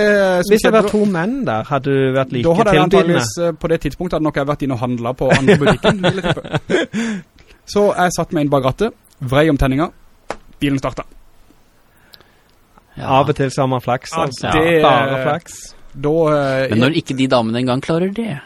Hvis det var to menn der, hadde du vært like da hadde jeg antageligvis, på det tidspunktet hadde nok jeg vært inne og handlet på andre butikken. jeg. [laughs] Så jeg satt meg inn bak rattet, vrei om tenninga, bilen startet. Ja. Av og til så har man flaks, Ja, altså. det- Bare flaks. Da, eh, Men når ikke de damene engang klarer det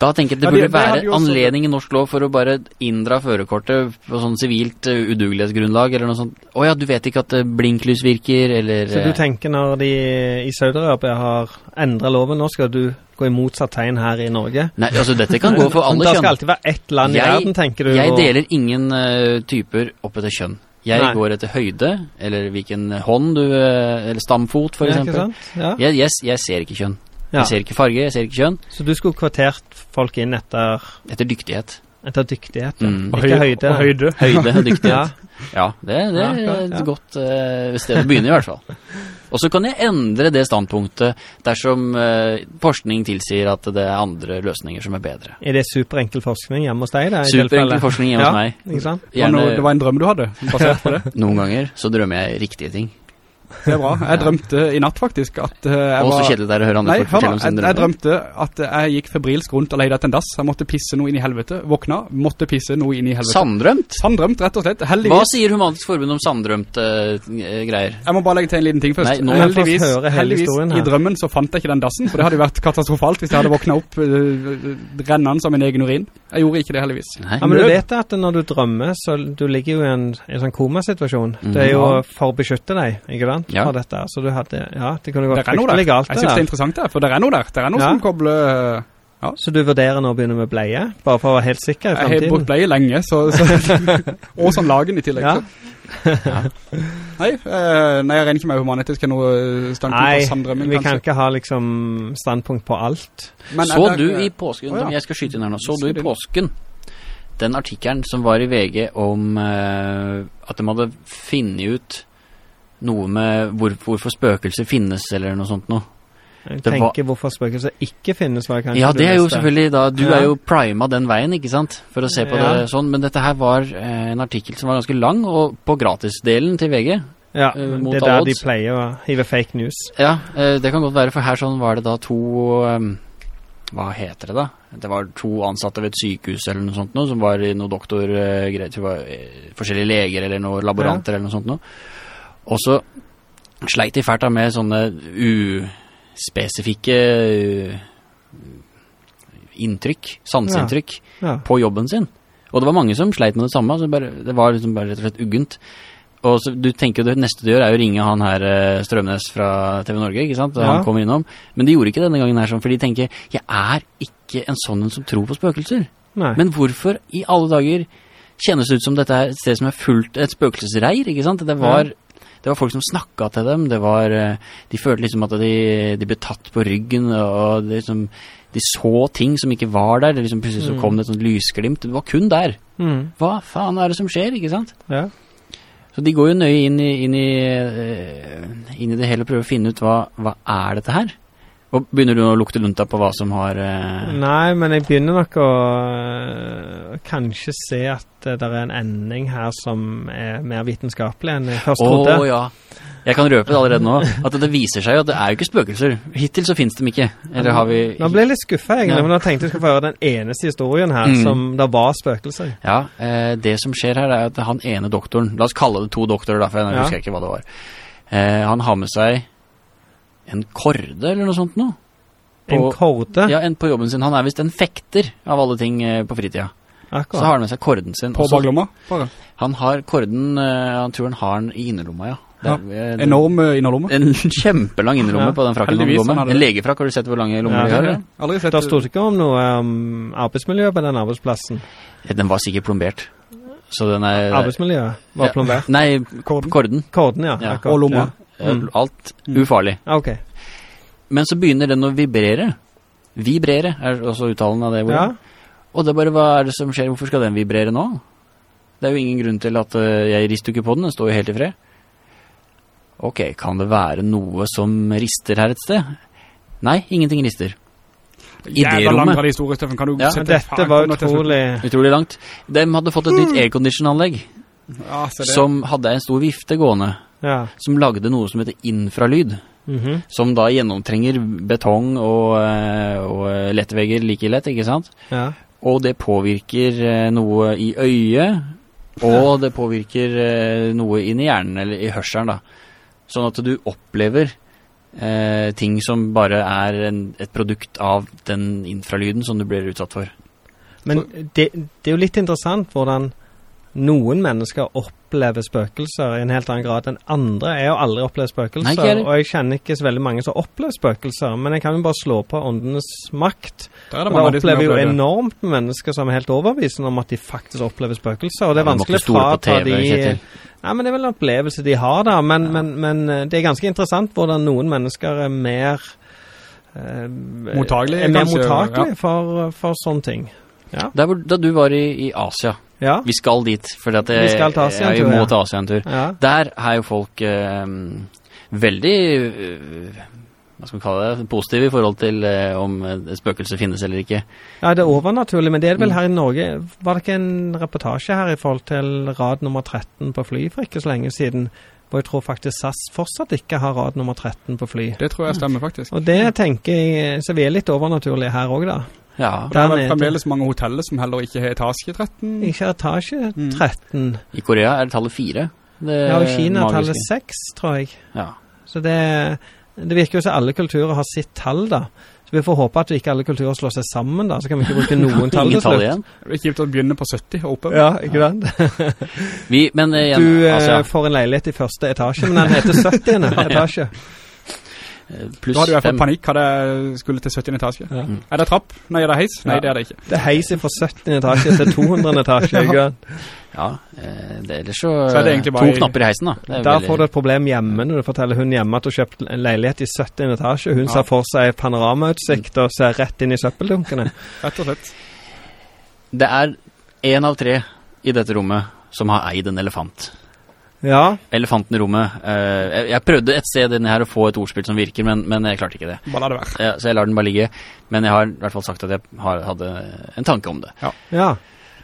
Da tenker jeg det Ja, burde det- det være også- anledning i norsk lov for å bare inndra førerkortet på sånn sivilt eh, udugelighetsgrunnlag eller noe sånt. Å ja, du vet ikke at eh, blinklys virker, eller Så du tenker når de i Saudi-Arabia har endret loven, nå skal du gå i motsatt tegn her i Norge? Nei, altså dette kan gå for [laughs] alle Det skal alltid være ett land Jeg- i verden, tenker du. Jeg og- deler ingen uh, typer opp etter kjønn. Jeg Nei. går etter høyde, eller hvilken hånd du eh, Eller stamfot, for Ja, ikke eksempel. sant? Ja. Jeg, jeg, jeg ser ikke kjønn. Ja. Jeg ser ikke farge, jeg ser ikke kjønn. Så du skulle kvartert folk inn etter, Etter dyktighet. etter dyktighet, ja. Mm. ikke høyde. Og høyde. Høyde og dyktighet. [laughs] Ja. Det, det Ja, er ja, et ja. godt uh, sted å begynne i hvert fall. [laughs] Og så kan jeg endre det standpunktet dersom uh, forskning tilsier at det er andre løsninger som er bedre. Er det superenkel forskning hjemme hos deg? da, Superenkel forskning hjemme ja, hos meg. Gjerne det var en drøm du hadde, basert på det. [laughs] noen ganger så drømmer jeg riktige ting. Det er bra. Jeg drømte i natt faktisk at jeg var... Og så kjedelig det er å høre andre Nei, folk fortelle om sin drømme jeg drømte at jeg gikk febrilsk rundt og leide etter en dass. Jeg måtte pisse noe inn i helvete. Våkna, måtte pisse noe inn i helvete. Sanddrømt? Sanddrømt, rett og slett. Hva sier Humanisk Forbund om sanddrømt uh, greier? Jeg må bare legge til en liten ting først. Nei, nå- heldigvis, høre hele heldigvis i drømmen så fant jeg ikke den dassen, for det hadde jo vært katastrofalt hvis jeg hadde våknet opp uh, rennende som en egen urin. Jeg gjorde ikke det heldigvis. Nei. Ja, men du vet at når du drømmer, så du ligger jo i en, en sånn komasituasjon. Det er jo for å beskytte deg, ikke sant? Ja. For dette. Så du hadde, ja, det kunne gått fryktelig galt Jeg synes det er der. interessant det, for det er noe der. Det er noe Ja. som kobler... Ja. Så du vurderer nå å begynne med bleie, bare for å være helt sikker i fremtiden? Jeg har brukt bleie lenge, så... så [laughs] og sånn lagen i tillegg. Ja. Så. Nei, eh, nei, jeg regner ikke med humanetisk er noe eh, standpunkt Nei, på Nei, vi kan ikke ha liksom standpunkt på alt. Men Så det- du i påsken, Å, ja. jeg skal skyte inn her nå, så du i påsken den artikkelen som var i VG om eh, at de hadde finnet ut noe med hvor, hvorfor spøkelser finnes, eller noe sånt noe. Jeg tenker hvorfor spøkelser ikke finnes, var kanskje Ja, det er jo selvfølgelig da, du Ja. er jo prima den veien, ikke sant, for å se på Ja. det sånn, men dette her var eh, en artikkel som var ganske lang, og på gratisdelen til VG. Ja, eh, det er der odds. de pleier å hive fake news. Ja, eh, det kan godt være, for her sånn var det da to um, Hva heter det da? Det var to ansatte ved et sykehus eller noe sånt noe, som var noe noe uh, greit, var forskjellige leger eller noe laboranter eller noe sånt noe. Og så sleit de fælt med sånne uspesifikke inntrykk, sanseinntrykk, Ja. på jobben sin. Og det var mange som sleit med det samme, så bare, det var liksom bare rett og slett uggent. Og så, du tenker jo det neste du gjør er å ringe han her eh, Strømnes fra TV Norge, ikke sant? Ja. han kommer innom. Men de gjorde ikke denne gangen her sånn, for de tenker, jeg er ikke en sånn som tror på spøkelser. Nei. Men hvorfor i alle dager kjennes det ut som dette er et sted som er fullt et spøkelsesreir, ikke sant? Det var, det var folk som snakket til dem, det var, eh, de følte liksom at de, de ble tatt på ryggen, og det liksom, de så ting som ikke var der, det liksom plutselig så Mm. kom det et sånt lysglimt, det var kun der. Mm. Hva faen er det som skjer, ikke sant? Ja. Så de går jo nøye inn i, inn i, eh, inn i det hele og prøver å finne ut hva, hva er dette her? Og begynner du å lukte lunta på hva som har... uh... Nei, men jeg begynner nok å uh, kanskje se at uh, det er en ending her som er mer vitenskapelig enn jeg først Å trodde. ja. Jeg kan røpe det allerede nå, at det viser seg at det er jo ikke spøkelser. Hittil så finnes de ikke. Eller har vi... Nå ble jeg litt skuffet egentlig, Ja. men jeg tenkte jeg skulle få høre den eneste historien her Mm. som det var spøkelser. Ja, eh, det som skjer her er at han ene doktoren, la oss kalle det to doktorer da, for jeg Ja. husker ikke hva det var. Eh, han har med seg en korde eller noe sånt nå. En På- korde, Ja, en på jobben sin. Han er visst en fekter av alle ting eh, på fritida. Så har han med seg korden sin. På baklomma. Han har korden, eh, han tror han har den i innerlomma, ja. Der, er, eh, det- Enorm innerlomme. En kjempelang innerlomme Ja, på den frakken han går med. En legefrakk, har du sett hvor lange lommer Ja, de har? ja. Aldri sett... Det stod ikke om noe um, arbeidsmiljø på den arbeidsplassen. Den var sikkert plombert. Så den er... Arbeidsmiljøet var Ja. plombert. Nei, Korden. korden. Korden, ja. Ja. Og lomma. Eh, Mm. Alt ufarlig. Ah, Ok. Men så begynner den å vibrere. Vibrere er også uttalen av det ordet. Ja. Og det er bare, hva er det som skjer? Hvorfor skal den vibrere nå? Det er jo ingen grunn til at eh, jeg rister ikke på den, den står jo helt i fred. Ok, kan det være noe som rister her et sted? Nei, ingenting rister. I det Jævla rommet. langdradig historie, Steffen. Kan du Ja, sette Dette var utrolig Utrolig langt. De hadde fått et nytt aircondition-anlegg, Ja, som hadde en stor vifte gående, Ja. som lagde noe som heter infralyd. Mhm. Som da gjennomtrenger betong og, eh, og lettvegger like lett, ikke sant? ja. Og det påvirker eh, noe i øyet, og det påvirker eh, noe inn i hjernen, eller i hørselen da. Sånn at du opplever eh, ting som bare er en, et produkt av den infralyden som du blir utsatt for. Men det, det er jo litt interessant hvordan noen mennesker opplever spøkelser i en helt annen grad enn andre. Jeg har aldri opplevd spøkelser, Nei, og jeg kjenner ikke så veldig mange som opplever spøkelser. Men jeg kan jo bare slå på åndenes makt. Mange jeg opplever jo enormt mennesker som er helt overbevisende om at de faktisk opplever spøkelser. Og det er Ja, vanskelig å frata de Nei, men det er vel en opplevelse de har, da. Men, men, men eh, det er ganske interessant hvordan noen mennesker er mer eh, Mottagelige, Er mer kanskje, ja. for, for sånne ting. Ja. Der da du var i, i Asia, ja. vi skal dit, for at Vi skal Asia en jeg, tur, må ja. til Asia en tur. ja. Der er jo folk eh, veldig eh, hva skal vi kalle det, positive i forhold til eh, om spøkelser spøkelse finnes eller ikke. Ja, det er overnaturlig, men det er det vel Mm. her i Norge. Var det ikke en reportasje her i forhold til rad nummer 13 på fly for ikke så lenge siden, Og jeg tror faktisk SAS fortsatt ikke har rad nummer 13 på fly. Det tror jeg stemmer faktisk. Og det tenker jeg Så vi er litt overnaturlige her òg, da. Ja. Det er fremdeles mange hoteller som heller ikke har etasje 13. Ikke etasje Mm. 13. I Korea er det tallet 4. Det Ja, og i Kina er tallet 6, tror jeg. Ja. Så det, det virker jo som alle kulturer har sitt tall, da. Så vi får håpe at ikke alle kulturer slår seg sammen, da. Så kan vi ikke bruke [laughs] noen tall til slutt. igjen. Det er kjipt å begynne på 70 og oppover. Ja, ikke sant? Vi, men eh, igjen, Du altså, ja. får en leilighet i første etasje, men den heter 70. [laughs] etasje. Eh, pluss Da hadde jeg fått fem. panikk hadde jeg skulle til 70 etasje. Ja. Er det trapp? Nei, er det heis? Nei, Ja. det er det ikke. Det er heis fra 70. etasje til 200. etasje. ja. Ja, eh, det, er så, Så er det egentlig bare To i- knapper i heisen, da. Det er veldig- får du et problem hjemme når du forteller hun hjemme at du kjøpte en leilighet i 70. etasje. Hun Ja. ser for seg panoramautsikt og ser rett inn i søppeldunkene. Rett og slett. Det er en av tre i dette rommet som har eid en elefant. Ja, Elefanten i rommet. eh, jeg, prøvde et sted inni her å få et ordspill som virker, men, men jeg klarte ikke det. Det. Ja, så jeg lar den bare ligge. Men jeg har i hvert fall sagt at jeg har, hadde en tanke om det. ja.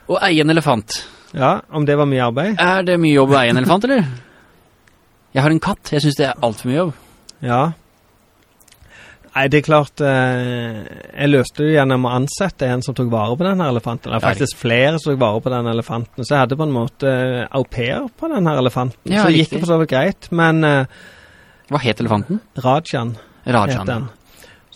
Å eie en elefant. Ja, om det var mye arbeid? Er det mye jobb å eie en elefant, eller? Jeg har en katt. Jeg syns det er altfor mye jobb. Ja. Nei, det er klart eh, Jeg løste det gjennom å ansette en som tok vare på den elefanten. Eller er faktisk flere som tok vare på den elefanten. Så jeg hadde på en måte eh, au pair på den elefanten. Ja, så det gikk det for så vidt greit. Men eh, Hva het elefanten? Rajan het Rajan. den.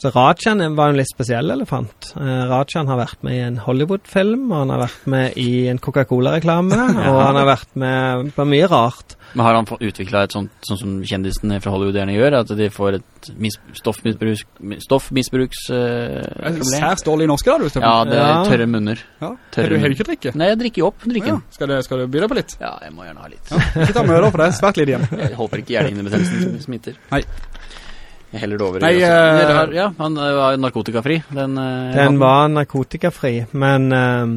Så Rajan var jo en litt spesiell elefant. Eh, Rajan har vært med i en Hollywood-film, og han har vært med i en Coca-Cola-reklame, [laughs] og han har vært med på mye rart. Men har han utvikla et sånt sånn som kjendisene fra Hollywood gjerne gjør, at de får et mis stoffmisbruks, stoffmisbruksproblem? Særs dårlig norsk da, du, Steffen. ja, det er Ja. tørre munner. Ja. Tørre Har du, har du ikke drikke? Nei, jeg drikker opp drikken. Ja. Skal, du, skal du by deg på litt? Ja, jeg må gjerne ha litt. Ikke ta møter, for det er svært lite igjen. [laughs] Jeg håper ikke hjernehinnebetennelsen smitter. Nei. Heller det over. Nei, eh, ja, han eh, var narkotikafri. Den, eh, Den var narkotikafri, men uh,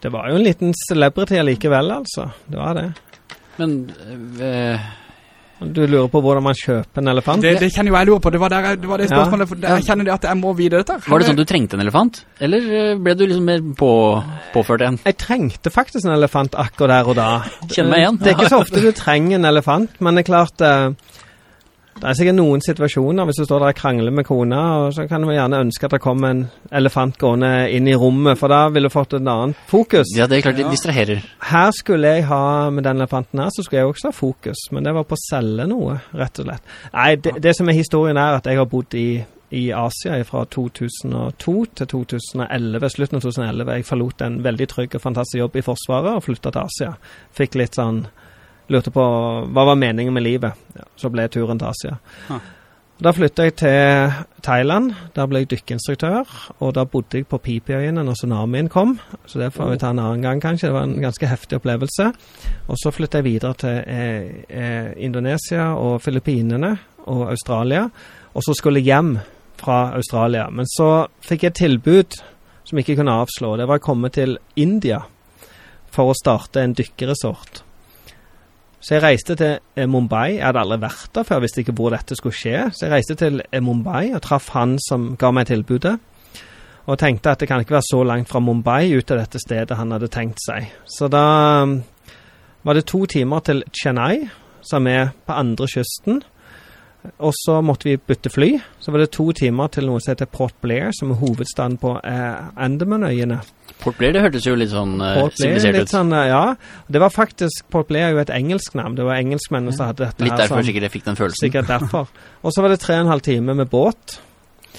det var jo en liten celebrity allikevel, altså. Det var det. Men Du lurer på hvordan man kjøper en elefant? Det, det kjenner jo jeg lurer på. Det var, der, det var det spørsmålet. For jeg kjenner det at jeg må vite dette. var det sånn at du trengte en elefant? Eller ble du liksom mer på, påført en? Jeg trengte faktisk en elefant akkurat der og da. Kjenn meg igjen. Det er ikke så ofte du trenger en elefant, men det er klart eh, Det er sikkert noen situasjoner hvis du står der og krangler med kona, og så kan du gjerne ønske at det kommer en elefant gående inn i rommet, for da ville du fått et annet fokus. Ja, det er klart det distraherer. Her skulle jeg ha, med den elefanten her, så skulle jeg også ha fokus, men det var på å selge noe, rett og slett. Nei, det, det som er historien er at jeg har bodd i, i Asia fra 2002 til 2011, slutten av 2011. Jeg forlot en veldig trygg og fantastisk jobb i Forsvaret og flytta til Asia. Fikk litt sånn Lurte på hva var meningen med livet. Ja, så ble turen til Asia. Ah. Da flytta jeg til Thailand. Der ble jeg dykkeinstruktør. Og da bodde jeg på Pipiøyene når tsunamien kom. Så det får vi ta en annen gang, kanskje. Det var en ganske heftig opplevelse. Og så flytta jeg videre til eh, eh, Indonesia og Filippinene og Australia. Og så skulle jeg hjem fra Australia. Men så fikk jeg et tilbud som jeg ikke kunne avslå. Det var å komme til India for å starte en dykkeresort. Så jeg reiste til eh, Mumbai. Jeg hadde aldri vært der før, visste ikke hvor dette skulle skje. Så jeg reiste til eh, Mumbai og traff han som ga meg tilbudet. Og tenkte at det kan ikke være så langt fra Mumbai ut til dette stedet han hadde tenkt seg. Så da um, var det to timer til Chennai, som er på andre kysten. Og så måtte vi bytte fly. Så var det to timer til noe som heter Port Blair, som er hovedstaden på eh, Andamanøyene. Port Blair, det hørtes jo litt sånn eh, sivilisert ut. sånn, eh, ja. Det var faktisk Port Blair er jo et engelsk navn. Det var engelskmennene som hadde dette Litt her. derfor sikkert jeg fikk den følelsen. Sikkert derfor. Og så var det tre og en halv time med båt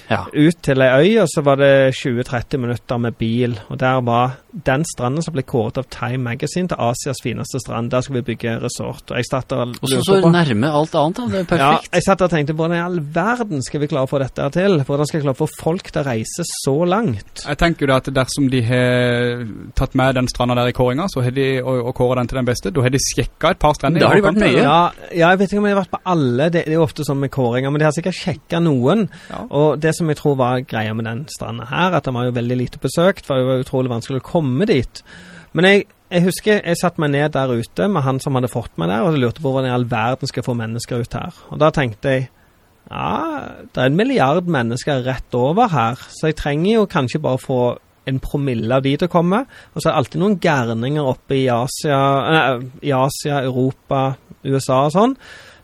Ja. ut til ei øy, og så var det 20-30 minutter med bil. Og der var den stranden som ble kåret av Time Magazine til Asias fineste strand. Der skulle vi bygge resort. Og jeg satt der og så så nærme alt annet, da. Det er perfekt. ja, jeg satt der og tenkte hvordan i all verden skal vi klare å få dette til? Hvordan skal jeg klare å få folk til å reise så langt? Jeg tenker jo da at dersom de har tatt med den stranda der i kåringa, så har de, og, og kåret den til den beste, da har de sjekka et par strender. Da har de vært nøye. Ja, ja, jeg vet ikke om jeg har vært på alle. Det, det er jo ofte sånn med kåringer, men de har sikkert sjekka noen. Ja. Og det som jeg tror var greia med den stranda her, at den var jo veldig lite besøkt, for det var utrolig vanskelig å komme dit. Men jeg, jeg husker jeg satte meg ned der ute med han som hadde fått meg der, og lurte på hvordan i all verden skal jeg få mennesker ut her. Og da tenkte jeg ja, det er en milliard mennesker rett over her, så jeg trenger jo kanskje bare få en promille av de til å komme. Og så er det alltid noen gærninger oppe i Asia, nei, i Asia, Europa, USA og sånn,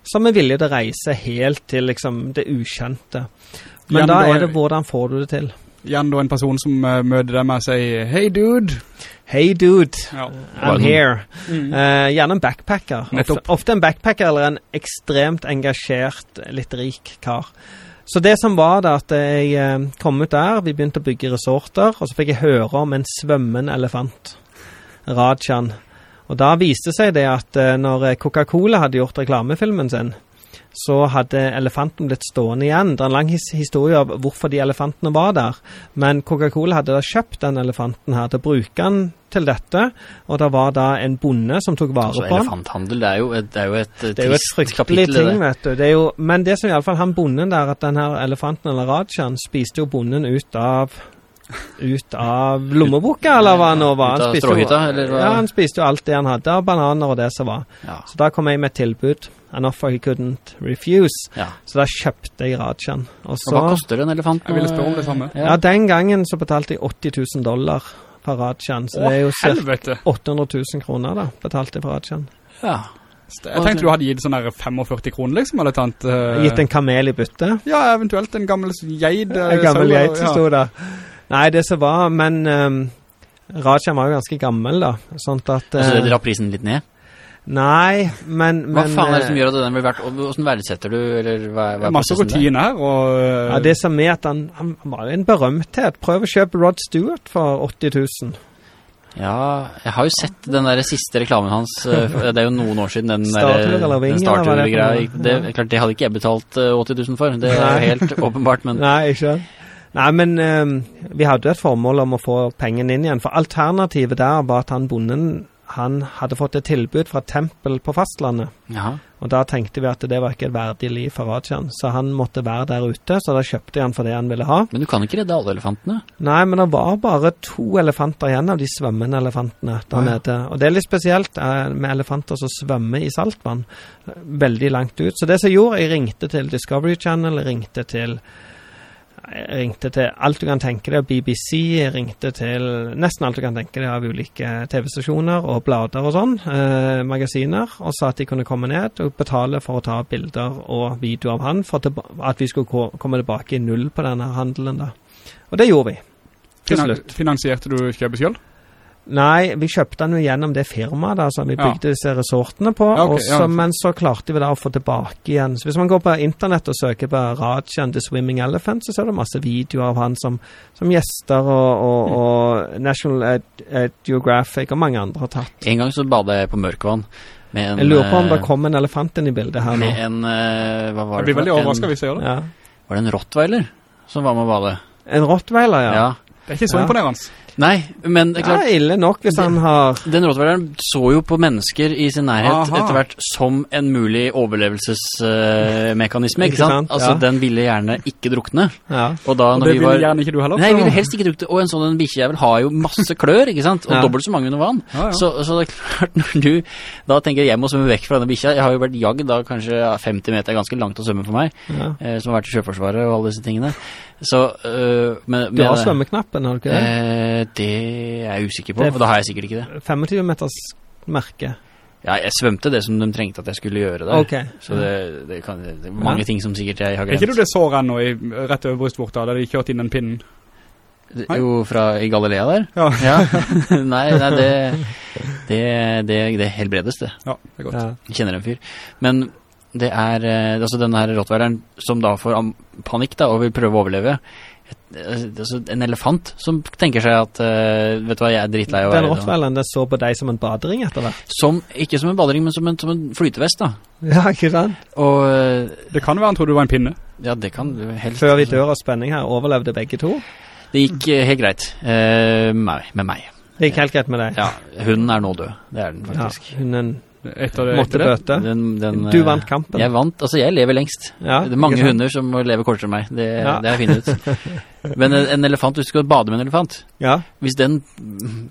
som er villige til å reise helt til liksom det ukjente. Men Gjerne da da- er det hvordan får du det til? Gjerne da en person som uh, møter deg med å «Hey dude! Hey dude, Ja. I'm here. Mm. Eh, gjerne en backpacker. Ofte, ofte en backpacker eller en ekstremt engasjert, litt rik kar. Så det som var da at jeg eh, kom ut der, vi begynte å bygge resorter, og så fikk jeg høre om en svømmende elefant. Rajan. Og da viste seg det at eh, når Coca-Cola hadde gjort reklamefilmen sin, så hadde elefanten blitt stående igjen. Det er en lang his historie av hvorfor de elefantene var der. Men Coca-Cola hadde da kjøpt den elefanten her til å bruke den til dette, og det var da en bonde som tok vare Altså, på den. elefanthandel, det er jo et, det er jo et kapittel. Det er jo et fryktelig ting, det. vet du. Det jo, men det som iallfall han bonden der, at den her elefanten eller rajaen spiste jo bonden ut av ut av lommeboka, eller hva nå var. Ut av Han spiste jo- stråhytta, eller hva? Ja, han spiste jo alt det han hadde av bananer og det som var. Ja. Så da kom jeg med et tilbud. An offer he couldn't refuse. ja. Så da kjøpte jeg Rajan. Og Og hva koster en elefant? Jeg ville spørre om det samme. Ja, den gangen så betalte jeg 80 000 dollar for Rajan. Så det er jo ca. helvete! 800 000 kroner da, betalte jeg for Rajan. Ja. Jeg tenkte du hadde gitt sånn der 45 kroner, liksom, eller et annet. eh, Gitt en kamel i bytte. Ja, eventuelt en gammel geid. Uh, En gammel geid som ja. sto der. Nei, det som var Men um, Rajan var jo ganske gammel, da. Sånn at Altså, eh, det drar prisen litt ned? Nei, men, Hva faen er det som eh, gjør at den blir verdt? Hvordan verdsetter du, eller hva, hva er Masse prosessen her, og eh, ja, Det som er at han, han var en berømthet. Prøv å kjøpe Rod Stewart for 80 000. Ja, jeg har jo sett den der siste reklamen hans. eh, [laughs] Det er jo noen år siden. Den eller eller det er. Det, klart, det hadde ikke jeg betalt eh, 80 000 for. Det er helt [laughs] åpenbart, men Nei, ikke? Nei, men um, vi hadde jo et formål om å få pengene inn igjen. For alternativet der var at han bonden han hadde fått et tilbud fra et tempel på fastlandet. Ja. Og da tenkte vi at det var ikke et verdig liv for Rajan, så han måtte være der ute. Så da kjøpte jeg han for det han ville ha. Men du kan ikke redde alle elefantene. Nei, men det var bare to elefanter igjen av de svømmende elefantene der ja. nede. Og det er litt spesielt eh, med elefanter som svømmer i saltvann veldig langt ut. Så det som jeg gjorde, jeg ringte til Discovery Channel, ringte til ringte til alt du kan tenke deg av BBC, ringte til nesten alt du kan tenke deg av ulike TV-stasjoner og blader og sånn, eh, magasiner, og sa at de kunne komme ned og betale for å ta bilder og video av han, for at vi skulle komme tilbake i null på denne handelen da. Og det gjorde vi. Til slutt. Finansierte du kjøpet selv? Nei, vi kjøpte den jo gjennom det firmaet da, som vi Ja. bygde disse resortene på. Okay, ok, og så, ja. Men så klarte vi da å få tilbake igjen. Så hvis man går på internett og søker på Rajan The Swimming Elephant, så ser du masse videoer av han som, som gjester, og, og, Mm. og National Geographic og mange andre har tatt. En gang så bada jeg på mørkvann. med en Jeg lurer på om det eh, kom en elefant inn i bildet her nå. En eh, Hva var Jeg det? blir veldig overrasket hvis jeg gjør det. Ja. Var det en rottweiler som var med å bade? En rottweiler, ja. Ja. Det er ikke så Ja. imponerende. Nei, men det er Ja, klart ille nok hvis han har Den rottweileren så jo på mennesker i sin nærhet Aha. etter hvert som en mulig overlevelsesmekanisme, ikke Ikke sant? sant? Altså, Ja. den ville gjerne ikke drukne. Ja. Og da Og det vi vil var gjerne ikke du heller. Nei, jeg ville helst ikke drukne. Og en sånn en bikkjejævel har jo masse klør, ikke sant? Og Ja. dobbelt så mange under vann. Ja, ja. Så, så det er klart, [laughs] når du da tenker jeg må svømme vekk fra denne bikkja Jeg har jo vært jagd da kanskje 50 meter er ganske langt å svømme for meg, ja. eh, som har vært i Sjøforsvaret og alle disse tingene. Så øh, men, Du har svømmeknappen, har du ikke det? Eh, det er jeg usikker på, for da har jeg sikkert ikke det. 25 meters merke. Ja, jeg svømte det som de trengte at jeg skulle gjøre der. Ok. Så det, det, kan, det er mange Ja. ting som sikkert jeg har Er ikke du det såret nå, i, rett over brystvorta, der de kjørte inn den pinnen? Det- Jo, fra i Galilea der? Ja. [laughs] nei, nei, det, det, det, det helbredes det. Ja, det er godt. Ja. Jeg kjenner en fyr. Men det er eh, altså denne her rottweileren som da får panikk da, og vil prøve å overleve. Et, eh, altså en elefant som tenker seg at uh, Vet du hva, jeg er drittlei av å Den være rottweileren det så på deg som en badering etter hvert. Som, ikke som en badering, men som en, som en flytevest, da. Ja, ikke sant? Og eh, Det kan være han trodde du var en pinne. ja, det kan du helst Før vi dør av spenning her, overlevde begge to. Det gikk helt greit uh, med, med meg. Det gikk helt greit med deg. Ja, hunden er nå død. Det er den Ja, hunden Etter det, måtte bøte. Den, den, Du eh, vant kampen. Jeg vant. Altså, jeg lever lengst. Ja, det er mange hunder som lever leve kortere enn meg. Det, Ja. det er jeg funnet ut. [laughs] Men en, elefant, du skal bade med en elefant. Ja, Hvis den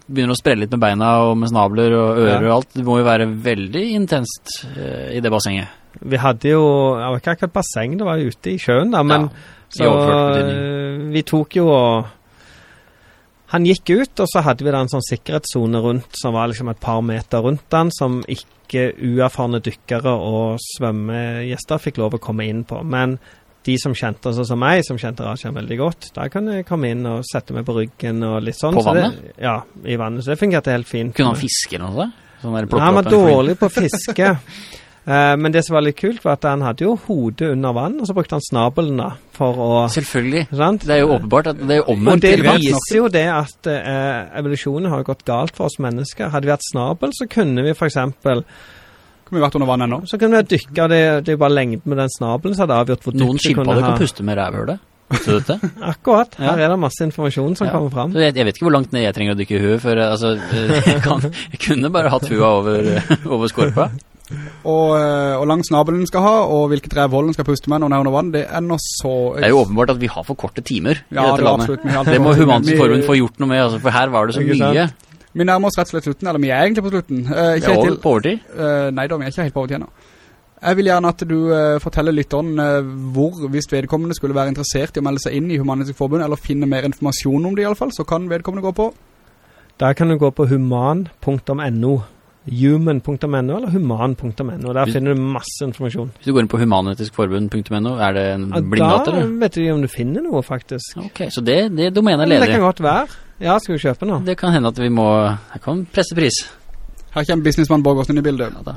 begynner å sprelle litt med beina og med snabler og ører Ja. og alt, det må jo være veldig intenst eh, i det bassenget. vi hadde jo Det var ikke akkurat basseng, det var ute i sjøen, da, men Ja, i overført så betydning. eh, vi tok jo og Han gikk ut, og så hadde vi da en sånn sikkerhetssone rundt som var liksom et par meter rundt den, som ikke uerfarne dykkere og svømmegjester fikk lov å komme inn på. Men de som kjente oss som meg, som kjente Rajan veldig godt, da kunne jeg komme inn og sette meg på ryggen og litt sånn. På Så det- vannet? ja, i vannet. Så det fungerte helt fint. Kunne han fiske eller noe? Sånn plukke Ja, han var dårlig på å fiske. [laughs] Eh, men det som var litt kult, var at han hadde jo hodet under vann, og så brukte han snabelen da, for å Selvfølgelig. Sant? Det er jo åpenbart at det er jo Og det viser jo det at eh, evolusjonen har jo gått galt for oss mennesker. Hadde vi hatt snabel, så kunne vi for eksempel Kunne vi vært under vann ennå? Så kunne vi dykke, det, det er bare lengden med den snabelen som hadde avgjort hvor Noen dypt vi kunne skilpadder ha. kan puste med rævhølet. [laughs] Akkurat. Ja. Her er det masse informasjon som Ja. kommer fram. Jeg, jeg vet ikke hvor langt ned jeg trenger å dykke i huet, for altså, [laughs] jeg, kan, jeg kunne bare hatt hua over, [laughs] over skorpa. Og, eh, og lang snabel den skal ha, og hvilket rævhold den skal puste med når den er under vann, det er nå så... Det er jo åpenbart at vi har for korte timer i Ja, dette det er landet. absolutt. Det må for- Humansk få gjort noe med, altså, for her var det så Ikke sant? mye. Vi nærmer oss rett og slett slutten, eller vi er egentlig på slutten. Eh, Det er på overtid. eh, nei da, vi er ikke helt på overtid ennå. Jeg vil gjerne at du uh, forteller lytteren uh, hvor, hvis vedkommende skulle være interessert i å melde seg inn i Humanistisk Forbund, eller finne mer informasjon om det i alle fall, så kan vedkommende gå på. Der kan du gå på human.no. Human.no eller human.no. Der Hvis- finner du masse informasjon. Hvis du går inn på humanetiskforbund.no, er det en Ja, blindgate, Da eller? vet du om du finner noe, faktisk. Ok, så det, det domenet er Men det kan godt være. Ja, skal vi kjøpe nå? Det kan hende at vi må, kan presse pris. Her kommer businessmann Borgersen i bildet. Ja.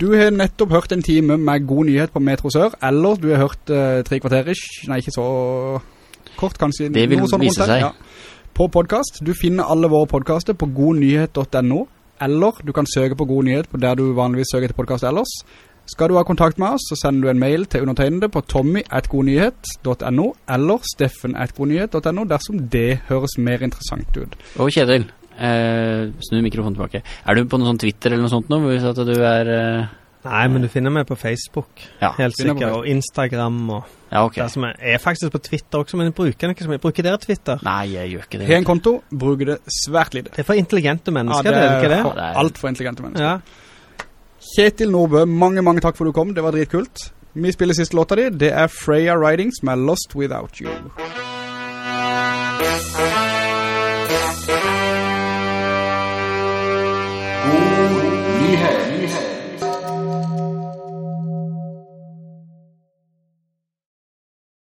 Du har nettopp hørt en time med god nyhet på Metro Sør, eller du har hørt uh, tre kvarterish, nei ikke så kort kanskje. Det vil vise seg. Ja. På podcast, du finner alle våre podcaster på godnyhet.no, eller du kan søke på god nyhet på der du vanligvis søker til podcast ellers. Skal du ha kontakt med oss, så sender du en mail til undertegnede på tommy.godnyhet.no eller steffen.godnyhet.no dersom det høres mer interessant ut. Og Kjetil, eh, snu mikrofonen tilbake. Er du på noe sånn Twitter eller noe sånt nå, hvis at du er... Eh, Nei, men du finner meg på Facebook. ja, Helt sikkert. Og Instagram og ja, okay. det som er, er faktisk på Twitter også, men jeg bruker den ikke så mye. Bruker dere Twitter? Nei, jeg gjør ikke det. Har en konto, bruker det svært lite. Det er for intelligente mennesker, Ja, det er det ikke det? for det er- alt for intelligente mennesker. Ja. Kjetil Nordbø, mange, mange takk for du kom. Det var dritkult. Vi spiller siste låta di. Det er Freya Ridings med Lost Without You.